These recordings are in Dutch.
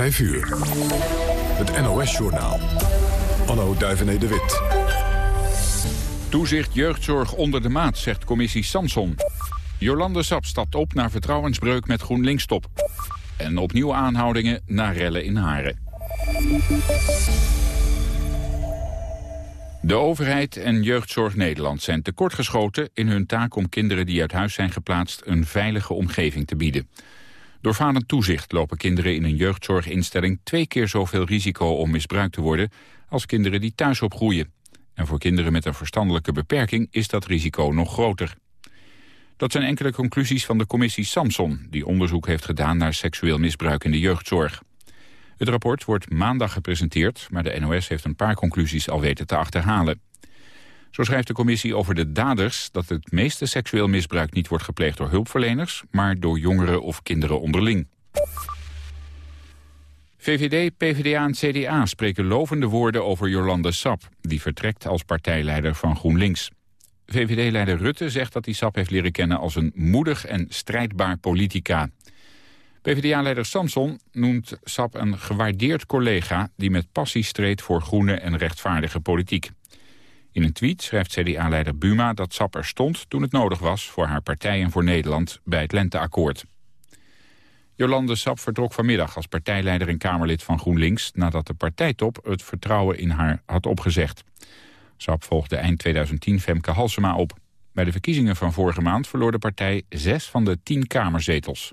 5 uur. Het NOS-journaal. Anno Duivené de Wit. Toezicht jeugdzorg onder de maat, zegt commissie Samson. Jolande Sap stapt op naar vertrouwensbreuk met GroenLinks top. En opnieuw aanhoudingen naar rellen in Haren. De overheid en Jeugdzorg Nederland zijn tekortgeschoten in hun taak om kinderen die uit huis zijn geplaatst een veilige omgeving te bieden. Door falend toezicht lopen kinderen in een jeugdzorginstelling twee keer zoveel risico om misbruikt te worden als kinderen die thuis opgroeien. En voor kinderen met een verstandelijke beperking is dat risico nog groter. Dat zijn enkele conclusies van de commissie Samson... die onderzoek heeft gedaan naar seksueel misbruik in de jeugdzorg. Het rapport wordt maandag gepresenteerd... maar de NOS heeft een paar conclusies al weten te achterhalen. Zo schrijft de commissie over de daders dat het meeste seksueel misbruik niet wordt gepleegd door hulpverleners, maar door jongeren of kinderen onderling. VVD, PvdA en CDA spreken lovende woorden over Jolande Sap, die vertrekt als partijleider van GroenLinks. VVD-leider Rutte zegt dat hij Sap heeft leren kennen als een moedig en strijdbaar politica. PvdA-leider Samson noemt Sap een gewaardeerd collega die met passie streed voor groene en rechtvaardige politiek. In een tweet schrijft CDA-leider Buma dat Sap er stond toen het nodig was voor haar partij en voor Nederland bij het Lenteakkoord. Jolande Sap vertrok vanmiddag als partijleider en Kamerlid van GroenLinks nadat de partijtop het vertrouwen in haar had opgezegd. Sap volgde eind 2010 Femke Halsema op. Bij de verkiezingen van vorige maand verloor de partij zes van de tien kamerzetels.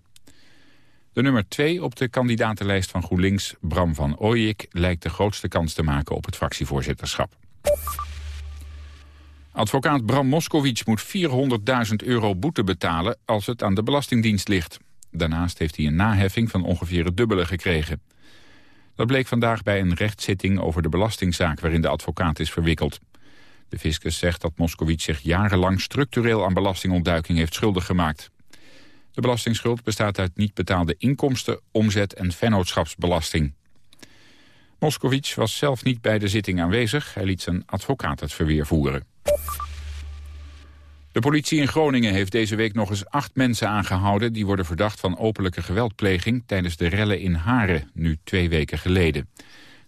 De nummer twee op de kandidatenlijst van GroenLinks, Bram van Ooyik... lijkt de grootste kans te maken op het fractievoorzitterschap. Advocaat Bram Moskowitz moet 400.000 euro boete betalen als het aan de Belastingdienst ligt. Daarnaast heeft hij een naheffing van ongeveer het dubbele gekregen. Dat bleek vandaag bij een rechtszitting over de belastingzaak waarin de advocaat is verwikkeld. De fiscus zegt dat Moskowitz zich jarenlang structureel aan belastingontduiking heeft schuldig gemaakt. De belastingsschuld bestaat uit niet betaalde inkomsten, omzet en vennootschapsbelasting. Moskowitz was zelf niet bij de zitting aanwezig. Hij liet zijn advocaat het verweer voeren. De politie in Groningen heeft deze week nog eens acht mensen aangehouden... die worden verdacht van openlijke geweldpleging tijdens de rellen in Haren, nu twee weken geleden.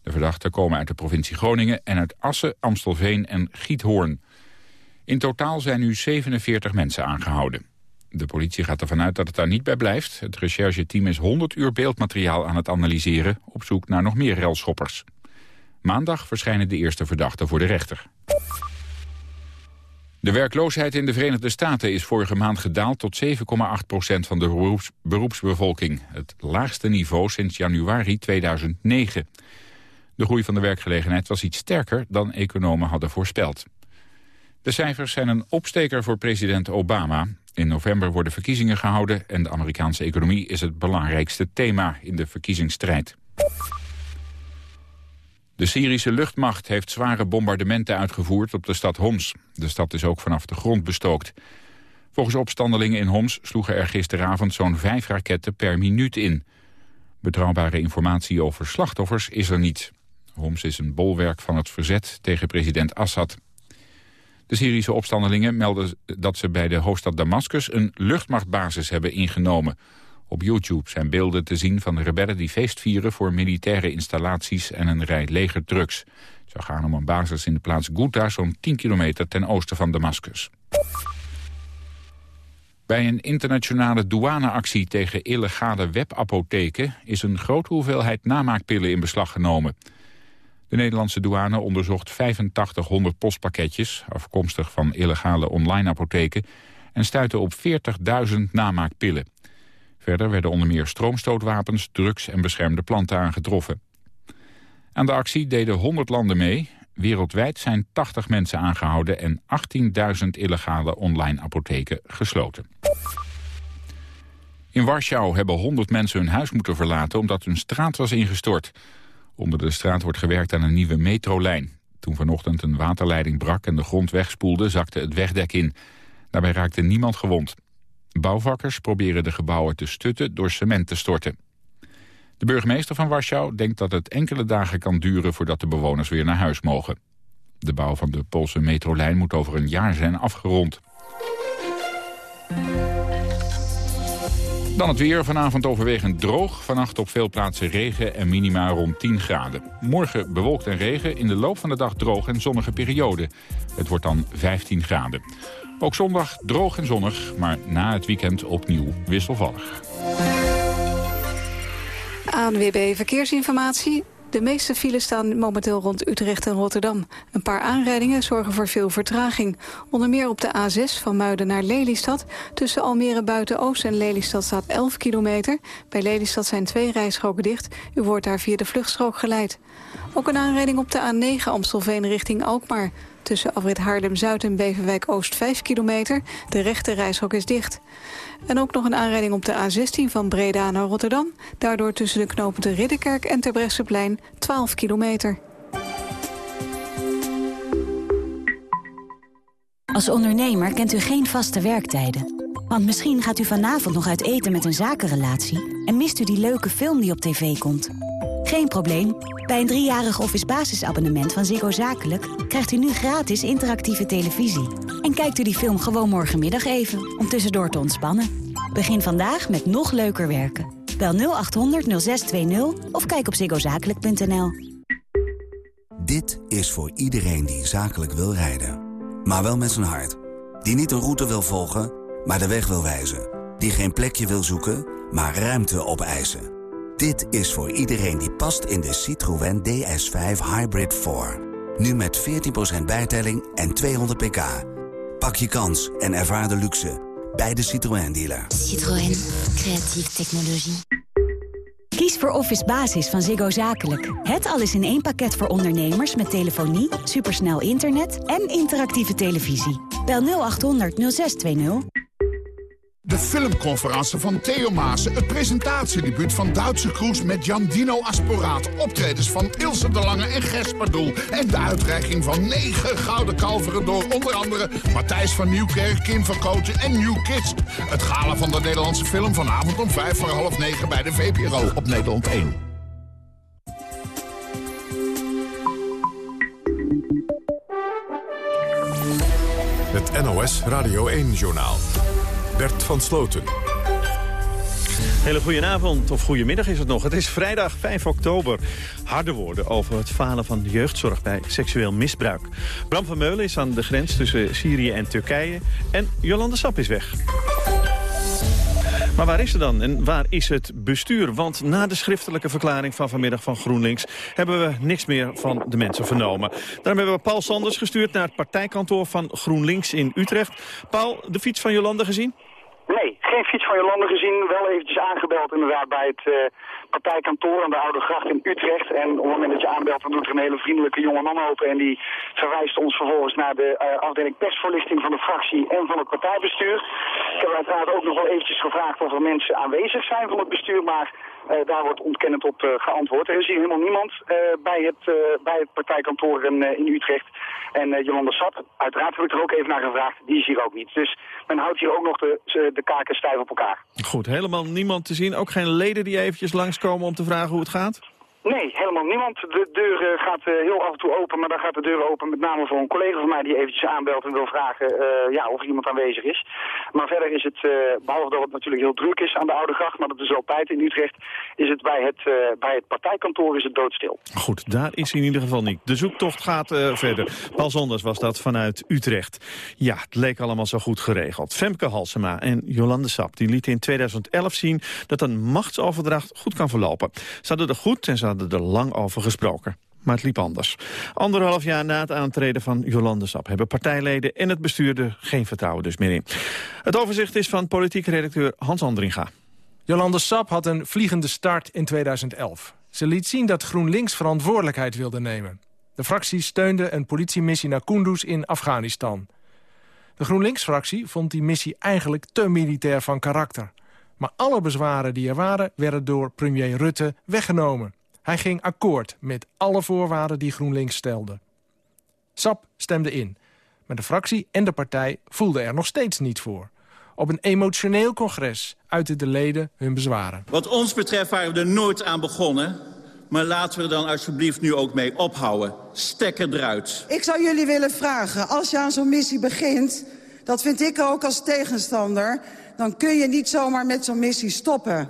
De verdachten komen uit de provincie Groningen en uit Assen, Amstelveen en Giethoorn. In totaal zijn nu 47 mensen aangehouden. De politie gaat ervan uit dat het daar niet bij blijft. Het rechercheteam is 100 uur beeldmateriaal aan het analyseren... op zoek naar nog meer relschoppers. Maandag verschijnen de eerste verdachten voor de rechter. De werkloosheid in de Verenigde Staten is vorige maand gedaald tot 7,8 procent van de beroepsbevolking. Het laagste niveau sinds januari 2009. De groei van de werkgelegenheid was iets sterker dan economen hadden voorspeld. De cijfers zijn een opsteker voor president Obama. In november worden verkiezingen gehouden en de Amerikaanse economie is het belangrijkste thema in de verkiezingsstrijd. De Syrische luchtmacht heeft zware bombardementen uitgevoerd op de stad Homs. De stad is ook vanaf de grond bestookt. Volgens opstandelingen in Homs sloegen er gisteravond zo'n vijf raketten per minuut in. Betrouwbare informatie over slachtoffers is er niet. Homs is een bolwerk van het verzet tegen president Assad. De Syrische opstandelingen melden dat ze bij de hoofdstad Damascus een luchtmachtbasis hebben ingenomen. Op YouTube zijn beelden te zien van rebellen die feest vieren voor militaire installaties en een rij legertrucks. Het zou gaan om een basis in de plaats Ghouta, zo'n 10 kilometer ten oosten van Damascus. Bij een internationale douaneactie tegen illegale webapotheken is een grote hoeveelheid namaakpillen in beslag genomen. De Nederlandse douane onderzocht 8500 postpakketjes, afkomstig van illegale online apotheken, en stuitte op 40.000 namaakpillen. Verder werden onder meer stroomstootwapens, drugs en beschermde planten aangetroffen. Aan de actie deden 100 landen mee. Wereldwijd zijn 80 mensen aangehouden en 18.000 illegale online apotheken gesloten. In Warschau hebben 100 mensen hun huis moeten verlaten omdat hun straat was ingestort. Onder de straat wordt gewerkt aan een nieuwe metrolijn. Toen vanochtend een waterleiding brak en de grond wegspoelde, zakte het wegdek in. Daarbij raakte niemand gewond. Bouwvakkers proberen de gebouwen te stutten door cement te storten. De burgemeester van Warschau denkt dat het enkele dagen kan duren voordat de bewoners weer naar huis mogen. De bouw van de Poolse metrolijn moet over een jaar zijn afgerond. Dan het weer. Vanavond overwegend droog. Vannacht op veel plaatsen regen en minima rond 10 graden. Morgen bewolkt en regen. In de loop van de dag droog en zonnige periode. Het wordt dan 15 graden. Ook zondag droog en zonnig, maar na het weekend opnieuw wisselvallig. ANWB Verkeersinformatie. De meeste files staan momenteel rond Utrecht en Rotterdam. Een paar aanrijdingen zorgen voor veel vertraging. Onder meer op de A6 van Muiden naar Lelystad. Tussen Almere Buiten-Oost en Lelystad staat 11 kilometer. Bij Lelystad zijn twee rijstroken dicht. U wordt daar via de vluchtstrook geleid. Ook een aanrijding op de A9 Amstelveen richting Alkmaar. Tussen afrit Haarlem-Zuid en Beverwijk-Oost 5 kilometer. De rechte reishok is dicht. En ook nog een aanrijding op de A16 van Breda naar Rotterdam. Daardoor tussen de knopen de Ridderkerk en Terbrechtseplein 12 kilometer. Als ondernemer kent u geen vaste werktijden. Want misschien gaat u vanavond nog uit eten met een zakenrelatie... en mist u die leuke film die op tv komt... Geen probleem. Bij een driejarig office basisabonnement van Ziggo Zakelijk... krijgt u nu gratis interactieve televisie. En kijkt u die film gewoon morgenmiddag even, om tussendoor te ontspannen. Begin vandaag met nog leuker werken. Bel 0800 0620 of kijk op ziggozakelijk.nl. Dit is voor iedereen die zakelijk wil rijden. Maar wel met zijn hart. Die niet een route wil volgen, maar de weg wil wijzen. Die geen plekje wil zoeken, maar ruimte opeisen. Dit is voor iedereen die past in de Citroën DS5 Hybrid 4. Nu met 14% bijtelling en 200 pk. Pak je kans en ervaar de luxe bij de Citroën dealer. Citroën, creatieve technologie. Kies voor Office Basis van Ziggo Zakelijk. Het alles in één pakket voor ondernemers met telefonie, supersnel internet en interactieve televisie. Bel 0800 0620. De filmconferentie van Theo Maassen. Het presentatiedebuut van Duitse Kroes met Jan Dino Asporaat. Optredens van Ilse de Lange en Gesper Doel. En de uitreiking van negen gouden kalveren door onder andere Matthijs van Nieuwkerk, Kim van Kooten en New Kids. Het gala van de Nederlandse film vanavond om vijf voor half negen bij de VPRO op Nederland 1. Het NOS Radio 1-journaal. Bert van Sloten. Hele goedenavond, of goedemiddag is het nog. Het is vrijdag 5 oktober. Harde woorden over het falen van de jeugdzorg bij seksueel misbruik. Bram van Meulen is aan de grens tussen Syrië en Turkije. En Jolande Sap is weg. Maar waar is ze dan en waar is het bestuur? Want na de schriftelijke verklaring van vanmiddag van GroenLinks... hebben we niks meer van de mensen vernomen. Daarom hebben we Paul Sanders gestuurd naar het partijkantoor van GroenLinks in Utrecht. Paul, de fiets van Jolande gezien? Nee, geen fiets van Jolande gezien. Wel eventjes aangebeld inderdaad bij het uh, partijkantoor aan de Oude Gracht in Utrecht. En op het moment dat je aanbelt, dan doet er een hele vriendelijke jonge man open. En die verwijst ons vervolgens naar de uh, afdeling persvoorlichting van de fractie en van het partijbestuur. Ik heb uiteraard ook nog wel eventjes gevraagd of er mensen aanwezig zijn van het bestuur. Maar daar wordt ontkennend op uh, geantwoord. Er is hier helemaal niemand uh, bij, het, bij het partijkantoor in, in Utrecht. En Jolanda Sap, uiteraard heb ik er ook even naar gevraagd, die is hier ook niet. Dus men houdt hier ook nog de, de kaken stijf op elkaar. Goed, helemaal niemand te zien. Ook geen leden die eventjes langskomen om te vragen hoe het gaat? Nee, helemaal niemand. De deur uh, gaat uh, heel af en toe open, maar dan gaat de deur open met name voor een collega van mij die eventjes aanbelt en wil vragen uh, ja, of iemand aanwezig is. Maar verder is het, behalve dat het natuurlijk heel druk is aan de Oude Gracht, maar dat is altijd in Utrecht, is het bij het, bij het partijkantoor is het doodstil. Goed, daar is in ieder geval niet. De zoektocht gaat verder. Paul Zonders was dat vanuit Utrecht. Ja, het leek allemaal zo goed geregeld. Femke Halsema en Jolande Sap die lieten in 2011 zien dat een machtsoverdracht goed kan verlopen. Ze hadden er goed en ze hadden er lang over gesproken. Maar het liep anders. Anderhalf jaar na het aantreden van Jolande Sap... hebben partijleden en het bestuur er geen vertrouwen dus meer in. Het overzicht is van politiek redacteur Hans Andringa. Jolande Sap had een vliegende start in 2011. Ze liet zien dat GroenLinks verantwoordelijkheid wilde nemen. De fractie steunde een politiemissie naar Kunduz in Afghanistan. De GroenLinks-fractie vond die missie eigenlijk te militair van karakter. Maar alle bezwaren die er waren, werden door premier Rutte weggenomen. Hij ging akkoord met alle voorwaarden die GroenLinks stelde. SAP stemde in, maar de fractie en de partij voelden er nog steeds niet voor. Op een emotioneel congres uiten de leden hun bezwaren. Wat ons betreft waren we er nooit aan begonnen... maar laten we er dan alsjeblieft nu ook mee ophouden. Stekker eruit. Ik zou jullie willen vragen, als je aan zo'n missie begint... Dat vind ik ook als tegenstander. Dan kun je niet zomaar met zo'n missie stoppen.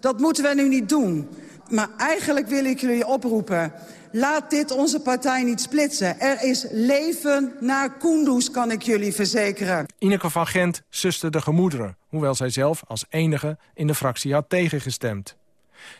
Dat moeten we nu niet doen. Maar eigenlijk wil ik jullie oproepen. Laat dit onze partij niet splitsen. Er is leven naar Kunduz, kan ik jullie verzekeren. Ineke van Gent suste de gemoederen... hoewel zij zelf als enige in de fractie had tegengestemd.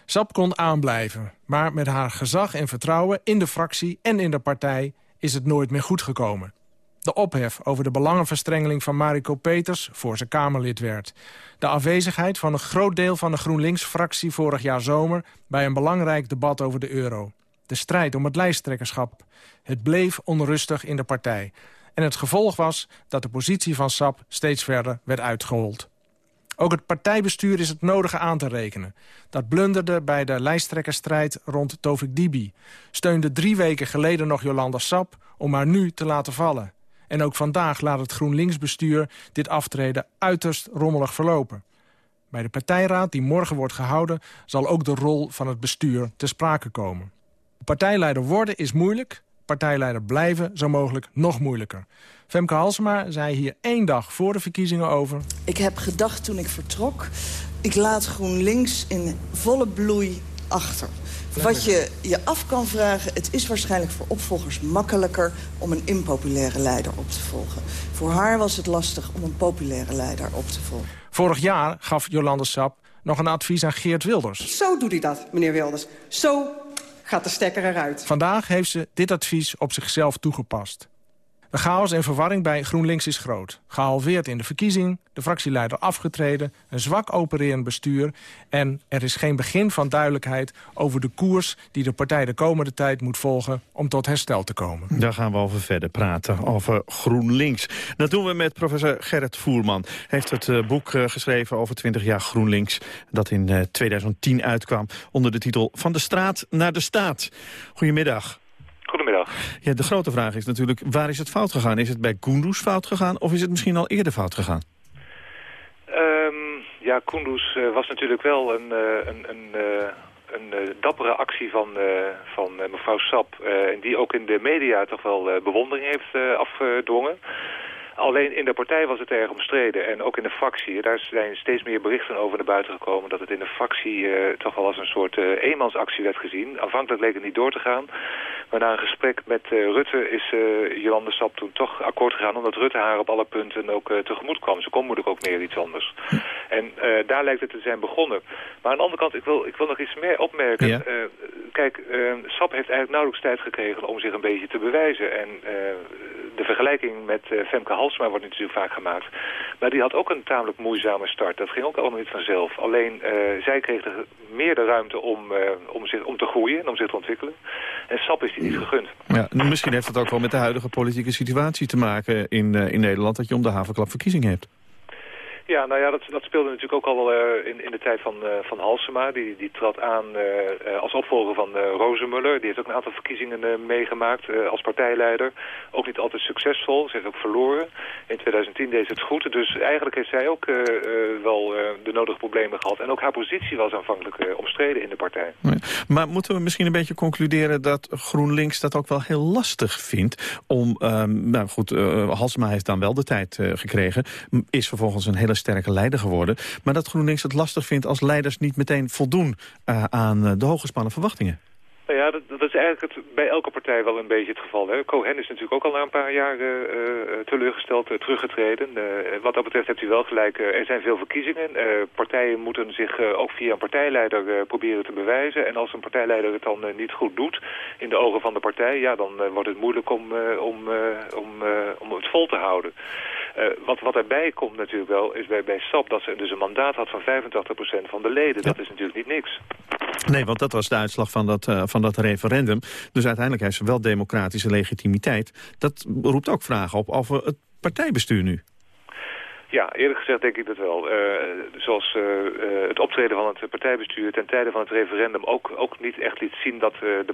Sap kon aanblijven, maar met haar gezag en vertrouwen... in de fractie en in de partij is het nooit meer goed gekomen. De ophef over de belangenverstrengeling van Mariko Peters... voor ze Kamerlid werd. De afwezigheid van een groot deel van de GroenLinks-fractie vorig jaar zomer... bij een belangrijk debat over de euro. De strijd om het lijsttrekkerschap. Het bleef onrustig in de partij. En het gevolg was dat de positie van SAP steeds verder werd uitgehold. Ook het partijbestuur is het nodige aan te rekenen. Dat blunderde bij de lijsttrekkerstrijd rond Tovik Dibi. Steunde drie weken geleden nog Jolanda Sap om haar nu te laten vallen. En ook vandaag laat het GroenLinks-bestuur dit aftreden uiterst rommelig verlopen. Bij de partijraad die morgen wordt gehouden... zal ook de rol van het bestuur te sprake komen. Partijleider worden is moeilijk, partijleider blijven zo mogelijk nog moeilijker. Femke Halsema zei hier één dag voor de verkiezingen over... Ik heb gedacht toen ik vertrok, ik laat GroenLinks in volle bloei achter. Wat je je af kan vragen, het is waarschijnlijk voor opvolgers makkelijker... om een impopulaire leider op te volgen. Voor haar was het lastig om een populaire leider op te volgen. Vorig jaar gaf Jolande Sap nog een advies aan Geert Wilders. Zo doet hij dat, meneer Wilders. Zo gaat de stekker eruit. Vandaag heeft ze dit advies op zichzelf toegepast. De chaos en verwarring bij GroenLinks is groot. Gehalveerd in de verkiezing, de fractieleider afgetreden... een zwak opererend bestuur... en er is geen begin van duidelijkheid over de koers... die de partij de komende tijd moet volgen om tot herstel te komen. Daar gaan we over verder praten, over GroenLinks. Dat doen we met professor Gerrit Voerman. Hij heeft het uh, boek uh, geschreven over 20 jaar GroenLinks... dat in uh, 2010 uitkwam onder de titel Van de straat naar de staat. Goedemiddag. Goedemiddag. Ja, de grote vraag is natuurlijk, waar is het fout gegaan? Is het bij Kunduz fout gegaan of is het misschien al eerder fout gegaan? Um, ja, Kunduz uh, was natuurlijk wel een, uh, een, een, een dappere actie van, van mevrouw Sap... en die ook in de media toch wel bewondering heeft afgedwongen. Alleen in de partij was het erg omstreden en ook in de fractie. Daar zijn steeds meer berichten over naar buiten gekomen... dat het in de fractie uh, toch wel als een soort uh, eenmansactie werd gezien. Aanvankelijk leek het niet door te gaan. Maar na een gesprek met uh, Rutte is Jolande Sap toen toch akkoord gegaan... omdat Rutte haar op alle punten ook tegemoet kwam. Ze kon moeilijk ook meer iets anders. En daar lijkt het te zijn begonnen. Maar aan de andere kant, ik wil, ik wil nog iets meer opmerken. Ja. kijk, Sap heeft eigenlijk nauwelijks tijd gekregen om zich een beetje te bewijzen. En de vergelijking met Femke Hals maar wordt natuurlijk vaak gemaakt. Maar die had ook een tamelijk moeizame start. Dat ging ook allemaal niet vanzelf. Alleen uh, zij kreeg de, meer de ruimte om, uh, om, zich, om te groeien en om zich te ontwikkelen. En SAP is die niet gegund. Ja, misschien heeft het ook wel met de huidige politieke situatie te maken in, uh, in Nederland... dat je om de havenklap verkiezingen hebt. Ja, nou ja, dat, dat speelde natuurlijk ook al uh, in, in de tijd van, uh, van Halsema. Die, die trad aan uh, als opvolger van Rozenmuller. Die heeft ook een aantal verkiezingen meegemaakt als partijleider. Ook niet altijd succesvol, ze heeft ook verloren. In 2010 deed ze het goed. Dus eigenlijk heeft zij ook wel de nodige problemen gehad. En ook haar positie was aanvankelijk omstreden in de partij. Maar moeten we misschien een beetje concluderen dat GroenLinks dat ook wel heel lastig vindt... om, ehm, nou goed, Halsema heeft dan wel de tijd gekregen. Is vervolgens een hele sterke leider geworden. Maar dat GroenLinks het lastig vindt als leiders niet meteen voldoen uh, aan uh, de hooggespannen verwachtingen. Nou ja, dat, dat, is eigenlijk het, bij elke partij wel een beetje het geval. Hè. Cohen is natuurlijk ook al na een paar jaar uh, teleurgesteld, teruggetreden. wat dat betreft hebt u wel gelijk, er zijn veel verkiezingen. partijen moeten zich ook via een partijleider proberen te bewijzen. En als een partijleider het dan niet goed doet in de ogen van de partij... ja, dan wordt het moeilijk om, om, om, om het vol te houden. Uh, wat, wat erbij komt natuurlijk wel, is bij, bij SAP dat ze dus een mandaat had van 85% van de leden. Ja. Dat is natuurlijk niet niks. Nee, want dat was de uitslag van dat, uh, van dat referendum. Dus uiteindelijk heeft ze wel democratische legitimiteit. Dat roept ook vragen op over het partijbestuur nu. Ja, eerlijk gezegd denk ik dat wel. Uh, zoals uh, het optreden van het partijbestuur ten tijde van het referendum ook, ook niet echt liet zien dat, de,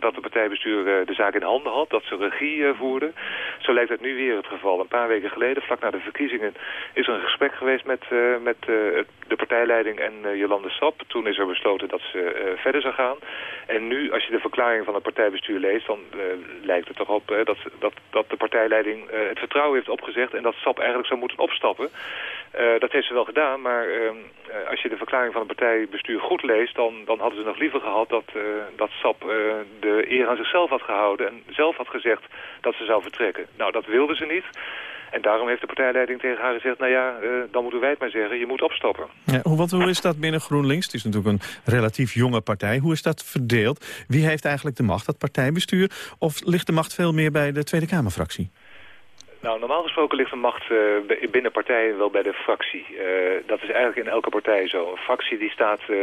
dat de partijbestuur de zaak in handen had, dat ze regie voerde. Zo lijkt het nu weer het geval. Een paar weken geleden, vlak na de verkiezingen, is er een gesprek geweest met, met de partijleiding en Jolande Sap. Toen is er besloten dat ze verder zou gaan. En nu, als je de verklaring van het partijbestuur leest, dan lijkt het toch op dat, dat, dat de partijleiding het vertrouwen heeft opgezegd en dat Sap eigenlijk zou moeten opstappen. Uh, dat heeft ze wel gedaan, maar uh, als je de verklaring van het partijbestuur goed leest... dan, dan hadden ze nog liever gehad dat, uh, dat SAP de eer aan zichzelf had gehouden... en zelf had gezegd dat ze zou vertrekken. Nou, dat wilden ze niet. En daarom heeft de partijleiding tegen haar gezegd... nou ja, dan moeten wij het maar zeggen, je moet opstappen. Ja, want hoe is dat binnen GroenLinks? Het is natuurlijk een relatief jonge partij. Hoe is dat verdeeld? Wie heeft eigenlijk de macht, dat partijbestuur? Of ligt de macht veel meer bij de Tweede Kamerfractie? Nou, normaal gesproken ligt de macht uh, binnen partijen wel bij de fractie. Uh, dat is eigenlijk in elke partij zo. Een fractie die staat uh,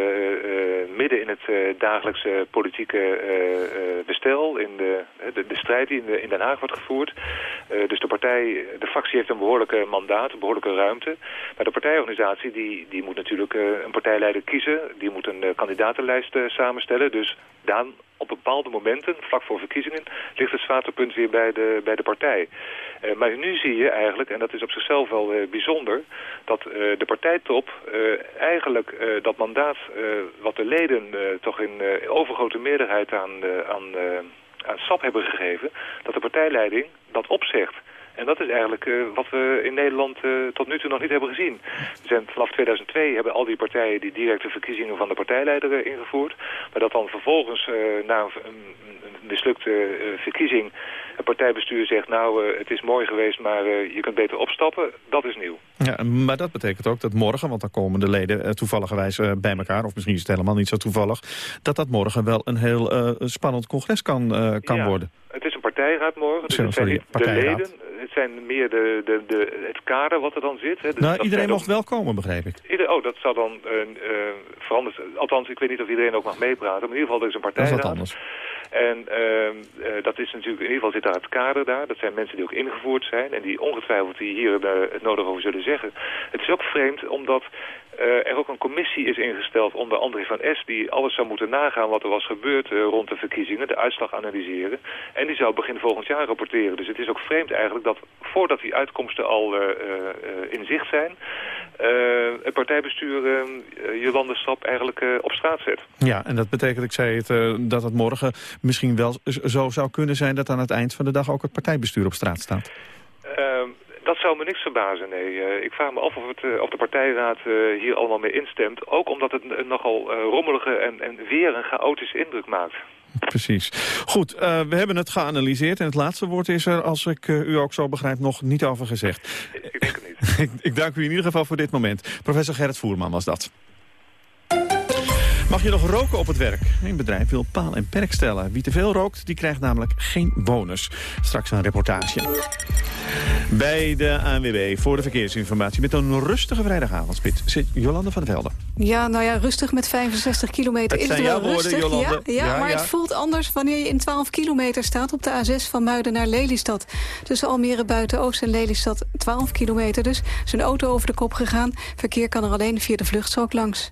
midden in het dagelijkse politieke bestel, in de, de, de, strijd die in, de, in, Den Haag wordt gevoerd. dus de partij, de fractie heeft een behoorlijke mandaat, een behoorlijke ruimte. Maar de partijorganisatie die, die moet natuurlijk een partijleider kiezen. Die moet een kandidatenlijst samenstellen. Dus dan op bepaalde momenten, vlak voor verkiezingen, ligt het zwaartepunt weer bij de, bij de partij. Uh, maar nu zie je eigenlijk, en dat is op zichzelf wel uh, bijzonder, dat uh, de partijtop eigenlijk dat mandaat wat de leden toch in overgrote meerderheid aan, aan, aan SAP hebben gegeven, dat de partijleiding dat opzegt. En dat is eigenlijk uh, wat we in Nederland uh, tot nu toe nog niet hebben gezien. We zijn, vanaf 2002 hebben al die partijen die directe verkiezingen van de partijleider ingevoerd. Maar dat dan vervolgens na een, een mislukte verkiezing het partijbestuur zegt... nou, het is mooi geweest, maar je kunt beter opstappen, dat is nieuw. Ja, maar dat betekent ook dat morgen, want dan komen de leden toevalligerwijs bij elkaar... of misschien is het helemaal niet zo toevallig... dat dat morgen wel een heel spannend congres kan, kan ja, worden. Het is een partijraad morgen, dus het zijn niet de leden het zijn meer de, de, de, het kader wat er dan zit. Hè. Dus nou, iedereen mocht wel komen, begrijp ik. Ieder, oh, dat zal dan uh, uh, veranderen. Althans, ik weet niet of iedereen ook mag meepraten. Maar in ieder geval, er is een partijraad. Dat is wat anders. En uh, dat is natuurlijk, in ieder geval zit daar het kader daar. Dat zijn mensen die ook ingevoerd zijn en die ongetwijfeld hier het nodig over zullen zeggen. Het is ook vreemd omdat uh, er ook een commissie is ingesteld onder André van S... die alles zou moeten nagaan wat er was gebeurd uh, rond de verkiezingen, de uitslag analyseren. En die zou begin volgend jaar rapporteren. Dus het is ook vreemd eigenlijk dat voordat die uitkomsten al in zicht zijn... het partijbestuur Jolande Stap eigenlijk op straat zet. Ja, en dat betekent, ik zei het, dat het morgen misschien wel zo zou kunnen zijn... dat aan het eind van de dag ook het partijbestuur op straat staat. Ehm, dat zou me niks verbazen, nee. Uh, ik vraag me af of, het, uh, of de partijraad uh, hier allemaal mee instemt. Ook omdat het nogal rommelige en, en weer een chaotische indruk maakt. Precies. Goed, we hebben het geanalyseerd en het laatste woord is er, als ik u ook zo begrijp, nog niet over gezegd. Ik denk het niet. ik, ik dank u in ieder geval voor dit moment. Professor Gerrit Voerman was dat. Mag je nog roken op het werk? Een bedrijf wil paal en perk stellen. Wie te veel rookt, die krijgt namelijk geen bonus. Straks een reportage. Bij de ANWB voor de verkeersinformatie met een rustige vrijdagavondspit zit Jolande van der Velde. Ja, nou ja, rustig met 65 kilometer het is het wel rustig. Jolande. Ja, ja, maar het voelt anders wanneer je in 12 kilometer staat op de A6 van Muiden naar Lelystad. Tussen Almere buiten Oost en Lelystad 12 kilometer dus. Een auto over de kop gegaan. Verkeer kan er alleen via de vluchtstrook langs.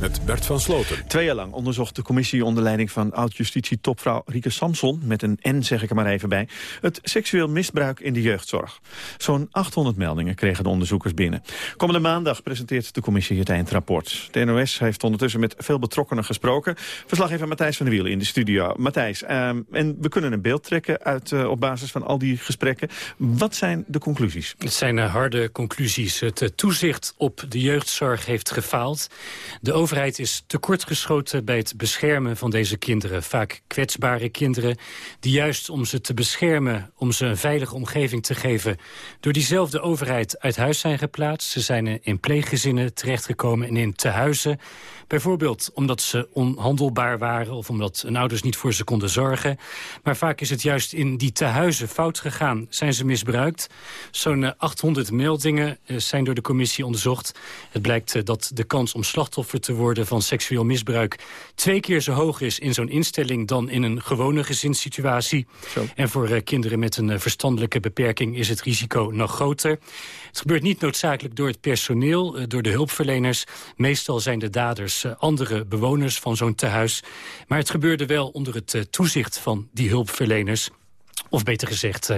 met Bert van Sloten. Twee jaar lang onderzocht de commissie onder leiding van oud-justitie-topvrouw Rieke Samson... met een N zeg ik er maar even bij, het seksueel misbruik in de jeugdzorg. Zo'n 800 meldingen kregen de onderzoekers binnen. Komende maandag presenteert de commissie het eindrapport. De NOS heeft ondertussen met veel betrokkenen gesproken. Verslaggever Matthijs van der Wiel in de studio. Matthijs, ehm, en we kunnen een beeld trekken uit, uh, op basis van al die gesprekken. Wat zijn de conclusies? Het zijn uh, harde conclusies. Het uh, toezicht op de jeugdzorg heeft gefaald. De overheid is tekortgeschoten bij het beschermen van deze kinderen. Vaak kwetsbare kinderen die juist om ze te beschermen... om ze een veilige omgeving te geven... door diezelfde overheid uit huis zijn geplaatst. Ze zijn in pleeggezinnen terechtgekomen en in tehuizen. Bijvoorbeeld omdat ze onhandelbaar waren... of omdat hun ouders niet voor ze konden zorgen. Maar vaak is het juist in die tehuizen fout gegaan. Zijn ze misbruikt. Zo'n 800 meldingen eh, zijn door de commissie onderzocht. Het blijkt eh, dat de kans om slachtoffer te worden worden van seksueel misbruik twee keer zo hoog is in zo'n instelling dan in een gewone gezinssituatie. Zo. En voor uh, kinderen met een uh, verstandelijke beperking is het risico nog groter. Het gebeurt niet noodzakelijk door het personeel, uh, door de hulpverleners. Meestal zijn de daders andere bewoners van zo'n tehuis. Maar het gebeurde wel onder het toezicht van die hulpverleners. Of beter gezegd, uh,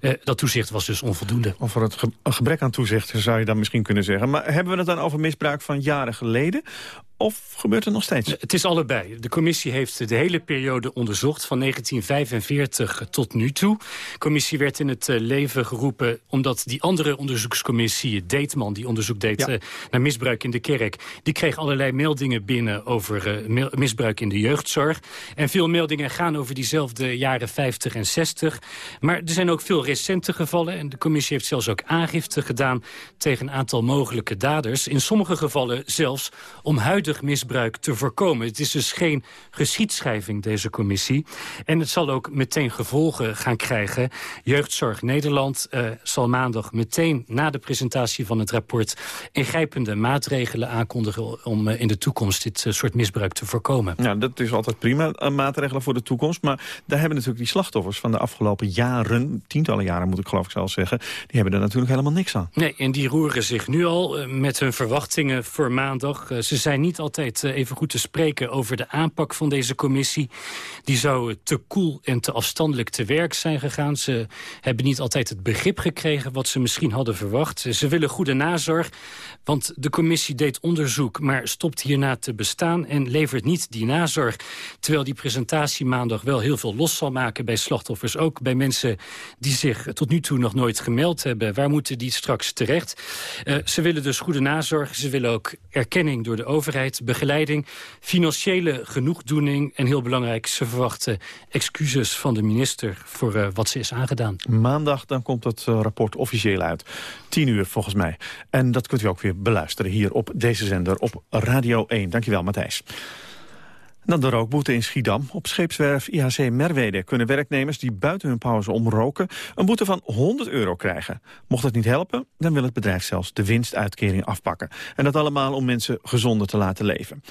uh, dat toezicht was dus onvoldoende. Of voor het ge gebrek aan toezicht zou je dan misschien kunnen zeggen. Maar hebben we het dan over misbruik van jaren geleden? Of gebeurt het nog steeds? Het is allebei. De commissie heeft de hele periode onderzocht... van 1945 tot nu toe. De commissie werd in het leven geroepen... omdat die andere onderzoekscommissie, Deetman... die onderzoek deed ja. naar misbruik in de kerk... die kreeg allerlei meldingen binnen over misbruik in de jeugdzorg. En veel meldingen gaan over diezelfde jaren 50 en 60. Maar er zijn ook veel recente gevallen... en de commissie heeft zelfs ook aangifte gedaan... tegen een aantal mogelijke daders. In sommige gevallen zelfs om huidige misbruik te voorkomen. Het is dus geen geschiedschrijving, deze commissie. En het zal ook meteen gevolgen gaan krijgen. Jeugdzorg Nederland uh, zal maandag meteen na de presentatie van het rapport... ingrijpende maatregelen aankondigen om uh, in de toekomst dit uh, soort misbruik te voorkomen. Ja, dat is altijd prima, maatregelen voor de toekomst. Maar daar hebben natuurlijk die slachtoffers van de afgelopen jaren... tientallen jaren moet ik geloof ik zelfs zeggen... die hebben er natuurlijk helemaal niks aan. Nee, en die roeren zich nu al met hun verwachtingen voor maandag. ze zijn niet altijd even goed te spreken over de aanpak van deze commissie. Die zou te koel en te afstandelijk te werk zijn gegaan. Ze hebben niet altijd het begrip gekregen wat ze misschien hadden verwacht. Ze willen goede nazorg, want de commissie deed onderzoek... maar stopt hierna te bestaan en levert niet die nazorg. Terwijl die presentatie maandag wel heel veel los zal maken bij slachtoffers. Ook bij mensen die zich tot nu toe nog nooit gemeld hebben. Waar moeten die straks terecht? Uh, ze willen dus goede nazorg. Ze willen ook erkenning door de overheid begeleiding, financiële genoegdoening... en heel belangrijk, ze verwachten excuses van de minister voor uh, wat ze is aangedaan. Maandag dan komt het uh, rapport officieel uit. Tien uur volgens mij. En dat kunt u ook weer beluisteren hier op deze zender op Radio 1. Dankjewel, Matthijs. Dan de rookboete in Schiedam. Op scheepswerf IHC Merwede kunnen werknemers die buiten hun pauze omroken een boete van 100 euro krijgen. Mocht het niet helpen, dan wil het bedrijf zelfs de winstuitkering afpakken. En dat allemaal om mensen gezonder te laten leven.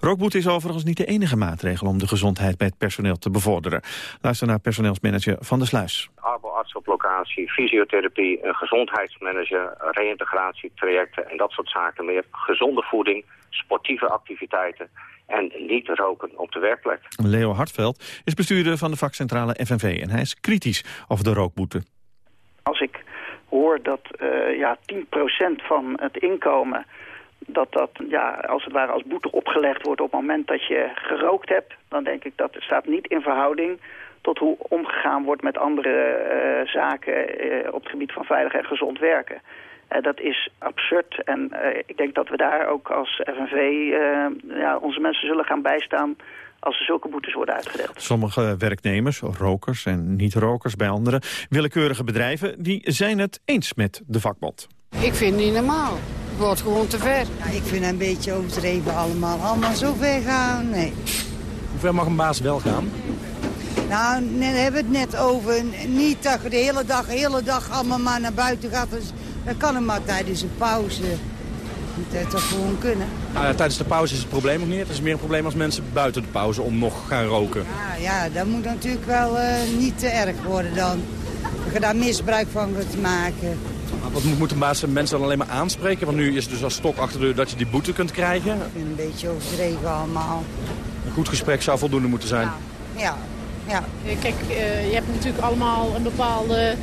Rookboete is overigens niet de enige maatregel om de gezondheid bij het personeel te bevorderen. Luister naar personeelsmanager Van der Sluis. Arboarts op locatie, fysiotherapie, een gezondheidsmanager, reïntegratietrajecten en dat soort zaken meer. Gezonde voeding, sportieve activiteiten en niet roken op de werkplek. Leo Hartveld is bestuurder van de vakcentrale FNV en hij is kritisch over de rookboete. Als ik hoor dat uh, ja, 10% van het inkomen dat dat ja, als het ware als boete opgelegd wordt op het moment dat je gerookt hebt, dan denk ik dat het staat niet in verhouding tot hoe omgegaan wordt met andere uh, zaken uh, op het gebied van veilig en gezond werken. Uh, dat is absurd en uh, ik denk dat we daar ook als FNV uh, ja, onze mensen zullen gaan bijstaan als er zulke boetes worden uitgedeeld. Sommige werknemers, rokers en niet-rokers bij andere willekeurige bedrijven, die zijn het eens met de vakbond. Ik vind het niet normaal. Het wordt gewoon te ver. Ja, ik vind het een beetje overdreven allemaal. Allemaal zo ver gaan, nee. Hoe ver mag een baas wel gaan? Nou, we hebben het net over. Niet dat je de hele dag, de hele dag allemaal maar naar buiten gaat. Dus dat kan hem maar tijdens een pauze. Moet dat toch gewoon kunnen? Nou ja, tijdens de pauze is het probleem ook niet. Het is meer een probleem als mensen buiten de pauze om nog gaan roken. Ja, ja dat moet natuurlijk wel uh, niet te erg worden dan. Dat je daar misbruik van gaat maken. Maar wat moet, moeten mensen dan alleen maar aanspreken? Want nu is het dus als stok achter de deur dat je die boete kunt krijgen. Ik vind het een beetje overdreven allemaal. Een goed gesprek zou voldoende moeten zijn. Ja, ja. ja. Kijk, uh, je hebt natuurlijk allemaal een bepaalde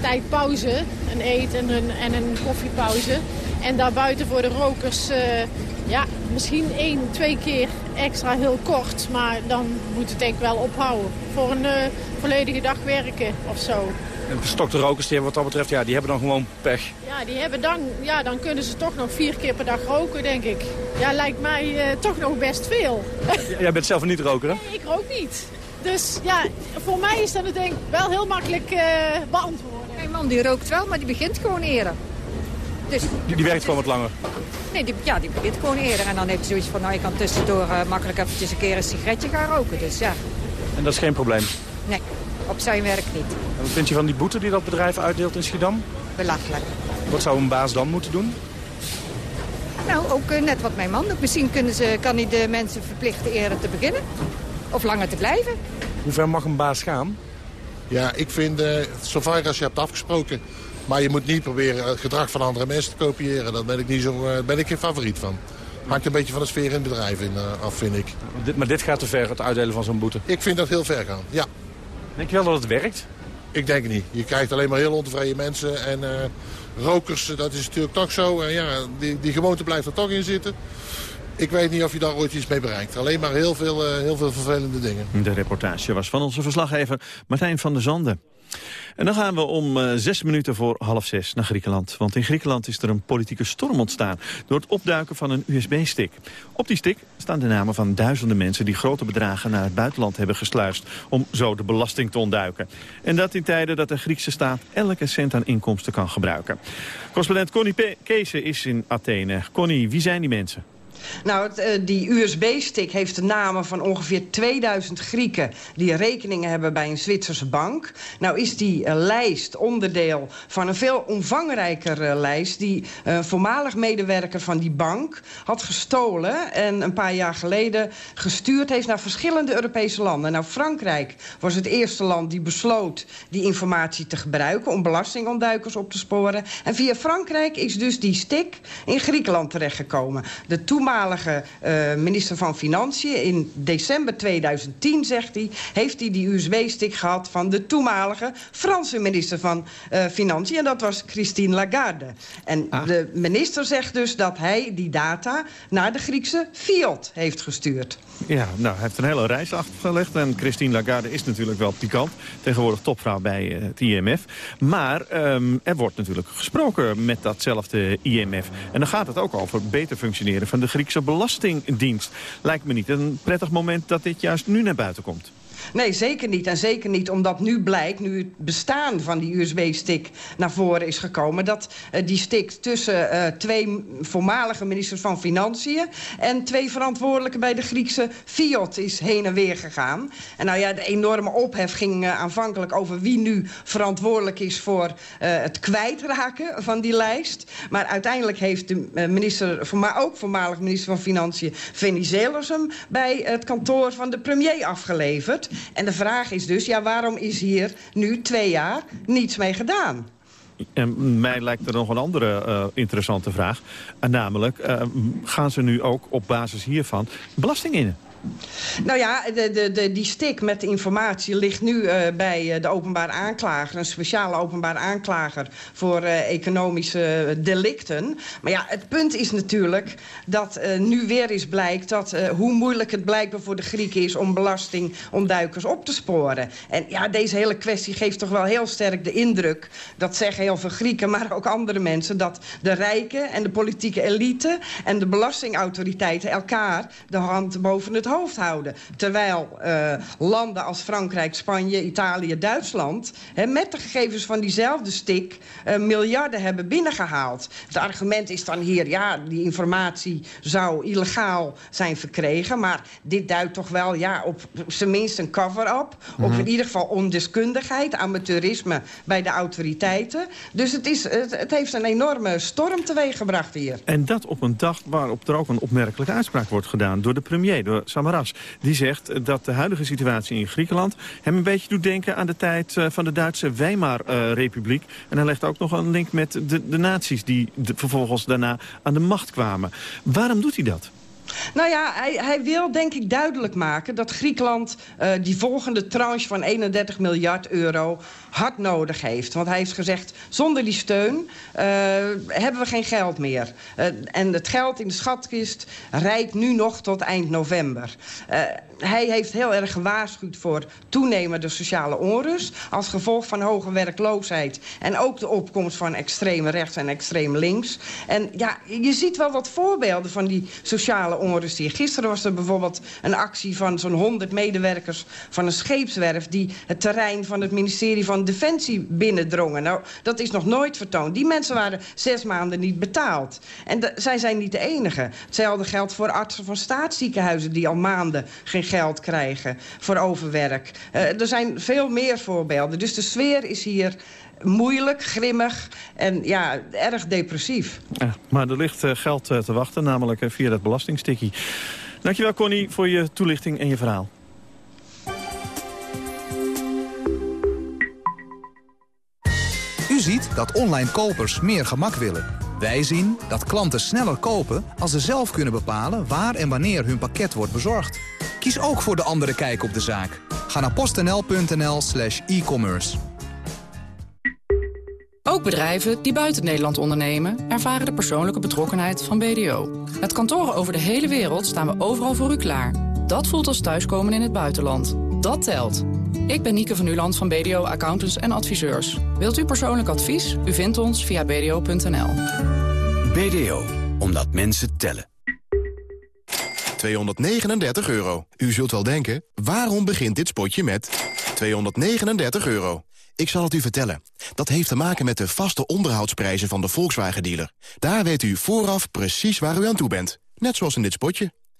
tijd pauze. Een eet- en een, en een koffiepauze. En daarbuiten voor de rokers, uh, ja, misschien één, twee keer extra heel kort. Maar dan moet het denk ik wel ophouden. Voor een uh, volledige dag werken of zo. En verstokte rokers, die wat dat betreft, ja, die hebben dan gewoon pech. Ja, die hebben dan, ja, dan kunnen ze toch nog vier keer per dag roken, denk ik. Ja, lijkt mij uh, toch nog best veel. Jij bent zelf niet roker, hè? Nee, ik rook niet. Dus ja, voor mij is dat het denk ik wel heel makkelijk uh, beantwoorden. Mijn man die rookt wel, maar die begint gewoon eerder. Dus, die, die werkt gewoon wat langer? Nee, die, ja, die begint gewoon eerder. En dan heeft hij zoiets van, nou, ik kan tussendoor uh, makkelijk eventjes een keer een sigaretje gaan roken. Dus ja. En dat is geen probleem? Nee, op zijn werk niet. En wat vind je van die boete die dat bedrijf uitdeelt in Schiedam? Belachelijk. Wat zou een baas dan moeten doen? Nou, ook eh, net wat mijn man doet. Misschien kunnen ze, kan hij de mensen verplichten eerder te beginnen. Of langer te blijven. Hoe ver mag een baas gaan? Ja, ik vind uh, zover als je hebt afgesproken. Maar je moet niet proberen het gedrag van andere mensen te kopiëren. Daar ben ik, niet zo, uh, ben ik geen favoriet van. Hangt een beetje van de sfeer in het bedrijf in, uh, af, vind ik. Dit, maar dit gaat te ver, het uitdelen van zo'n boete? Ik vind dat heel ver gaan, ja. Denk je wel dat het werkt? Ik denk niet. Je krijgt alleen maar heel ontevreden mensen. En uh, rokers, dat is natuurlijk toch zo. En ja, die, die gewoonte blijft er toch in zitten. Ik weet niet of je daar ooit iets mee bereikt. Alleen maar heel veel, uh, heel veel vervelende dingen. De reportage was van onze verslaggever Martijn van der Zanden. En dan gaan we om uh, zes minuten voor half zes naar Griekenland. Want in Griekenland is er een politieke storm ontstaan... door het opduiken van een USB-stick. Op die stick staan de namen van duizenden mensen... die grote bedragen naar het buitenland hebben gesluist... om zo de belasting te ontduiken. En dat in tijden dat de Griekse staat elke cent aan inkomsten kan gebruiken. Correspondent Connie Kees is in Athene. Connie, wie zijn die mensen? Nou, het, uh, die USB-stick heeft de namen van ongeveer 2000 Grieken... die rekeningen hebben bij een Zwitserse bank. Nou is die uh, lijst onderdeel van een veel omvangrijkere uh, lijst... die een voormalig medewerker van die bank had gestolen... en een paar jaar geleden gestuurd heeft naar verschillende Europese landen. Nou, Frankrijk was het eerste land die besloot die informatie te gebruiken... om belastingontduikers op te sporen. En via Frankrijk is dus die stick in Griekenland terechtgekomen. De toenmalige uh, minister van Financiën in december 2010, zegt hij... heeft hij die USB-stick gehad van de toenmalige Franse minister van uh, Financiën. En dat was Christine Lagarde. En ah. de minister zegt dus dat hij die data naar de Griekse Fiat heeft gestuurd. Ja, nou, hij heeft een hele reis afgelegd. En Christine Lagarde is natuurlijk wel pikant. Tegenwoordig topvrouw bij uh, het IMF. Maar um, er wordt natuurlijk gesproken met datzelfde IMF. En dan gaat het ook over beter functioneren van de Griekse Belastingdienst. Lijkt me niet een prettig moment dat dit juist nu naar buiten komt. Nee, zeker niet. En zeker niet omdat nu blijkt, nu het bestaan van die USB-stick naar voren is gekomen... dat uh, die stick tussen uh, twee voormalige ministers van Financiën... en twee verantwoordelijken bij de Griekse Fiat is heen en weer gegaan. En nou ja, de enorme ophef ging uh, aanvankelijk over wie nu verantwoordelijk is... voor het kwijtraken van die lijst. Maar uiteindelijk heeft de minister, maar ook voormalig minister van Financiën... Venizelos hem bij het kantoor van de premier afgeleverd... En de vraag is dus, ja, waarom is hier nu twee jaar niets mee gedaan? En mij lijkt er nog een andere uh, interessante vraag. Uh, namelijk, uh, gaan ze nu ook op basis hiervan belasting innen? Nou ja, de, de, de, die stick met de informatie ligt nu uh, bij de openbaar aanklager. Een speciale openbaar aanklager voor uh, economische delicten. Maar ja, het punt is natuurlijk dat nu weer eens blijkt... dat hoe moeilijk het blijkbaar voor de Grieken is om belastingontduikers op te sporen. En ja, deze hele kwestie geeft toch wel heel sterk de indruk... dat zeggen heel veel Grieken, maar ook andere mensen... dat de rijken en de politieke elite en de belastingautoriteiten elkaar de hand boven het hoofd houden. Terwijl uh, landen als Frankrijk, Spanje, Italië, Duitsland... Met de gegevens van diezelfde stik uh, miljarden hebben binnengehaald. Het argument is dan hier, ja, die informatie zou illegaal zijn verkregen... maar dit duidt toch wel ja, op zijn minst een cover-up... Mm -hmm. of in ieder geval ondeskundigheid, amateurisme bij de autoriteiten. Dus het, is, het, het heeft een enorme storm teweeggebracht hier. En dat op een dag waarop er ook een opmerkelijke uitspraak wordt gedaan... door de premier, door Die zegt dat de huidige situatie in Griekenland... hem een beetje doet denken aan de tijd van de Duitse Weimar-republiek. en hij legt ook nog een link met de, de nazi's... die vervolgens daarna aan de macht kwamen. Waarom doet hij dat? Nou ja, hij, hij, wil denk ik duidelijk maken dat Griekenland uh, die volgende tranche van 31 miljard euro hard nodig heeft. Want hij heeft gezegd, zonder die steun uh, hebben we geen geld meer. Uh, en het geld in de schatkist rijdt nu nog tot eind november. Hij heeft heel erg gewaarschuwd voor toenemende sociale onrust... als gevolg van hoge werkloosheid... en ook de opkomst van extreem rechts en extreem links. En ja, je ziet wel wat voorbeelden van die sociale onrust hier. Gisteren was er bijvoorbeeld een actie van zo'n 100 medewerkers... van een scheepswerf die het terrein van het ministerie van Defensie binnendrongen. Nou, dat is nog nooit vertoond. Die mensen waren zes maanden niet betaald. En zij zijn niet de enige. Hetzelfde geldt voor artsen van staatsziekenhuizen... die al maanden geen geld krijgen voor overwerk. Uh, er zijn veel meer voorbeelden. Dus de sfeer is hier moeilijk, grimmig en ja, erg depressief. Ja, maar er ligt uh, geld uh, te wachten, namelijk via dat belastingstikkie. Dankjewel Connie voor je toelichting en je verhaal. U ziet dat online kopers meer gemak willen. Wij zien dat klanten sneller kopen als ze zelf kunnen bepalen waar en wanneer hun pakket wordt bezorgd. Kies ook voor de andere kijk op de zaak. Ga naar postnl.nl slash e-commerce. Ook bedrijven die buiten Nederland ondernemen... ervaren de persoonlijke betrokkenheid van BDO. Met kantoren over de hele wereld staan we overal voor u klaar. Dat voelt als thuiskomen in het buitenland. Dat telt. Ik ben Nieke van Uland van BDO Accountants en Adviseurs. Wilt u persoonlijk advies? U vindt ons via bdo.nl. BDO, omdat mensen tellen. 239 euro. U zult wel denken, waarom begint dit spotje met 239 euro? Ik zal het u vertellen. Dat heeft te maken met de vaste onderhoudsprijzen van de Volkswagen-dealer. Daar weet u vooraf precies waar u aan toe bent. Net zoals in dit spotje.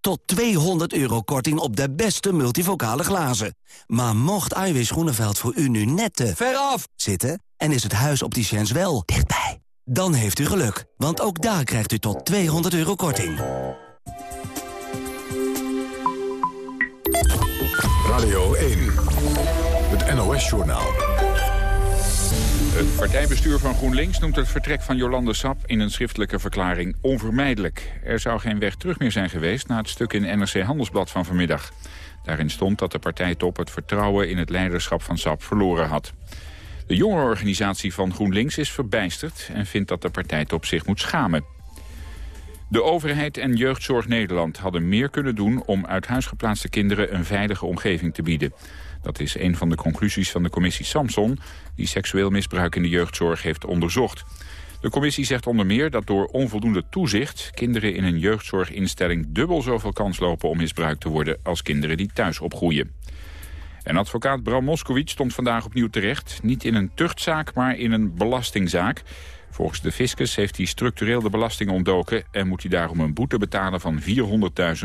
tot 200 euro korting op de beste multivocale glazen. Maar mocht Iwis Groeneveld voor u nu net te veraf zitten... en is het huis opticiens wel dichtbij... dan heeft u geluk, want ook daar krijgt u tot 200 euro korting. Radio 1, het NOS-journaal. Het partijbestuur van GroenLinks noemt het vertrek van Jolande Sap in een schriftelijke verklaring onvermijdelijk. Er zou geen weg terug meer zijn geweest na het stuk in NRC Handelsblad van vanmiddag. Daarin stond dat de partijtop het vertrouwen in het leiderschap van Sap verloren had. De jongerenorganisatie van GroenLinks is verbijsterd en vindt dat de partijtop zich moet schamen. De overheid en Jeugdzorg Nederland hadden meer kunnen doen om uit huis geplaatste kinderen een veilige omgeving te bieden. Dat is een van de conclusies van de commissie Samson... die seksueel misbruik in de jeugdzorg heeft onderzocht. De commissie zegt onder meer dat door onvoldoende toezicht... kinderen in een jeugdzorginstelling dubbel zoveel kans lopen om misbruikt te worden... als kinderen die thuis opgroeien. En advocaat Bram Moskowitz stond vandaag opnieuw terecht. Niet in een tuchtzaak, maar in een belastingzaak. Volgens de fiscus heeft hij structureel de belasting ontdoken... en moet hij daarom een boete betalen van 400.000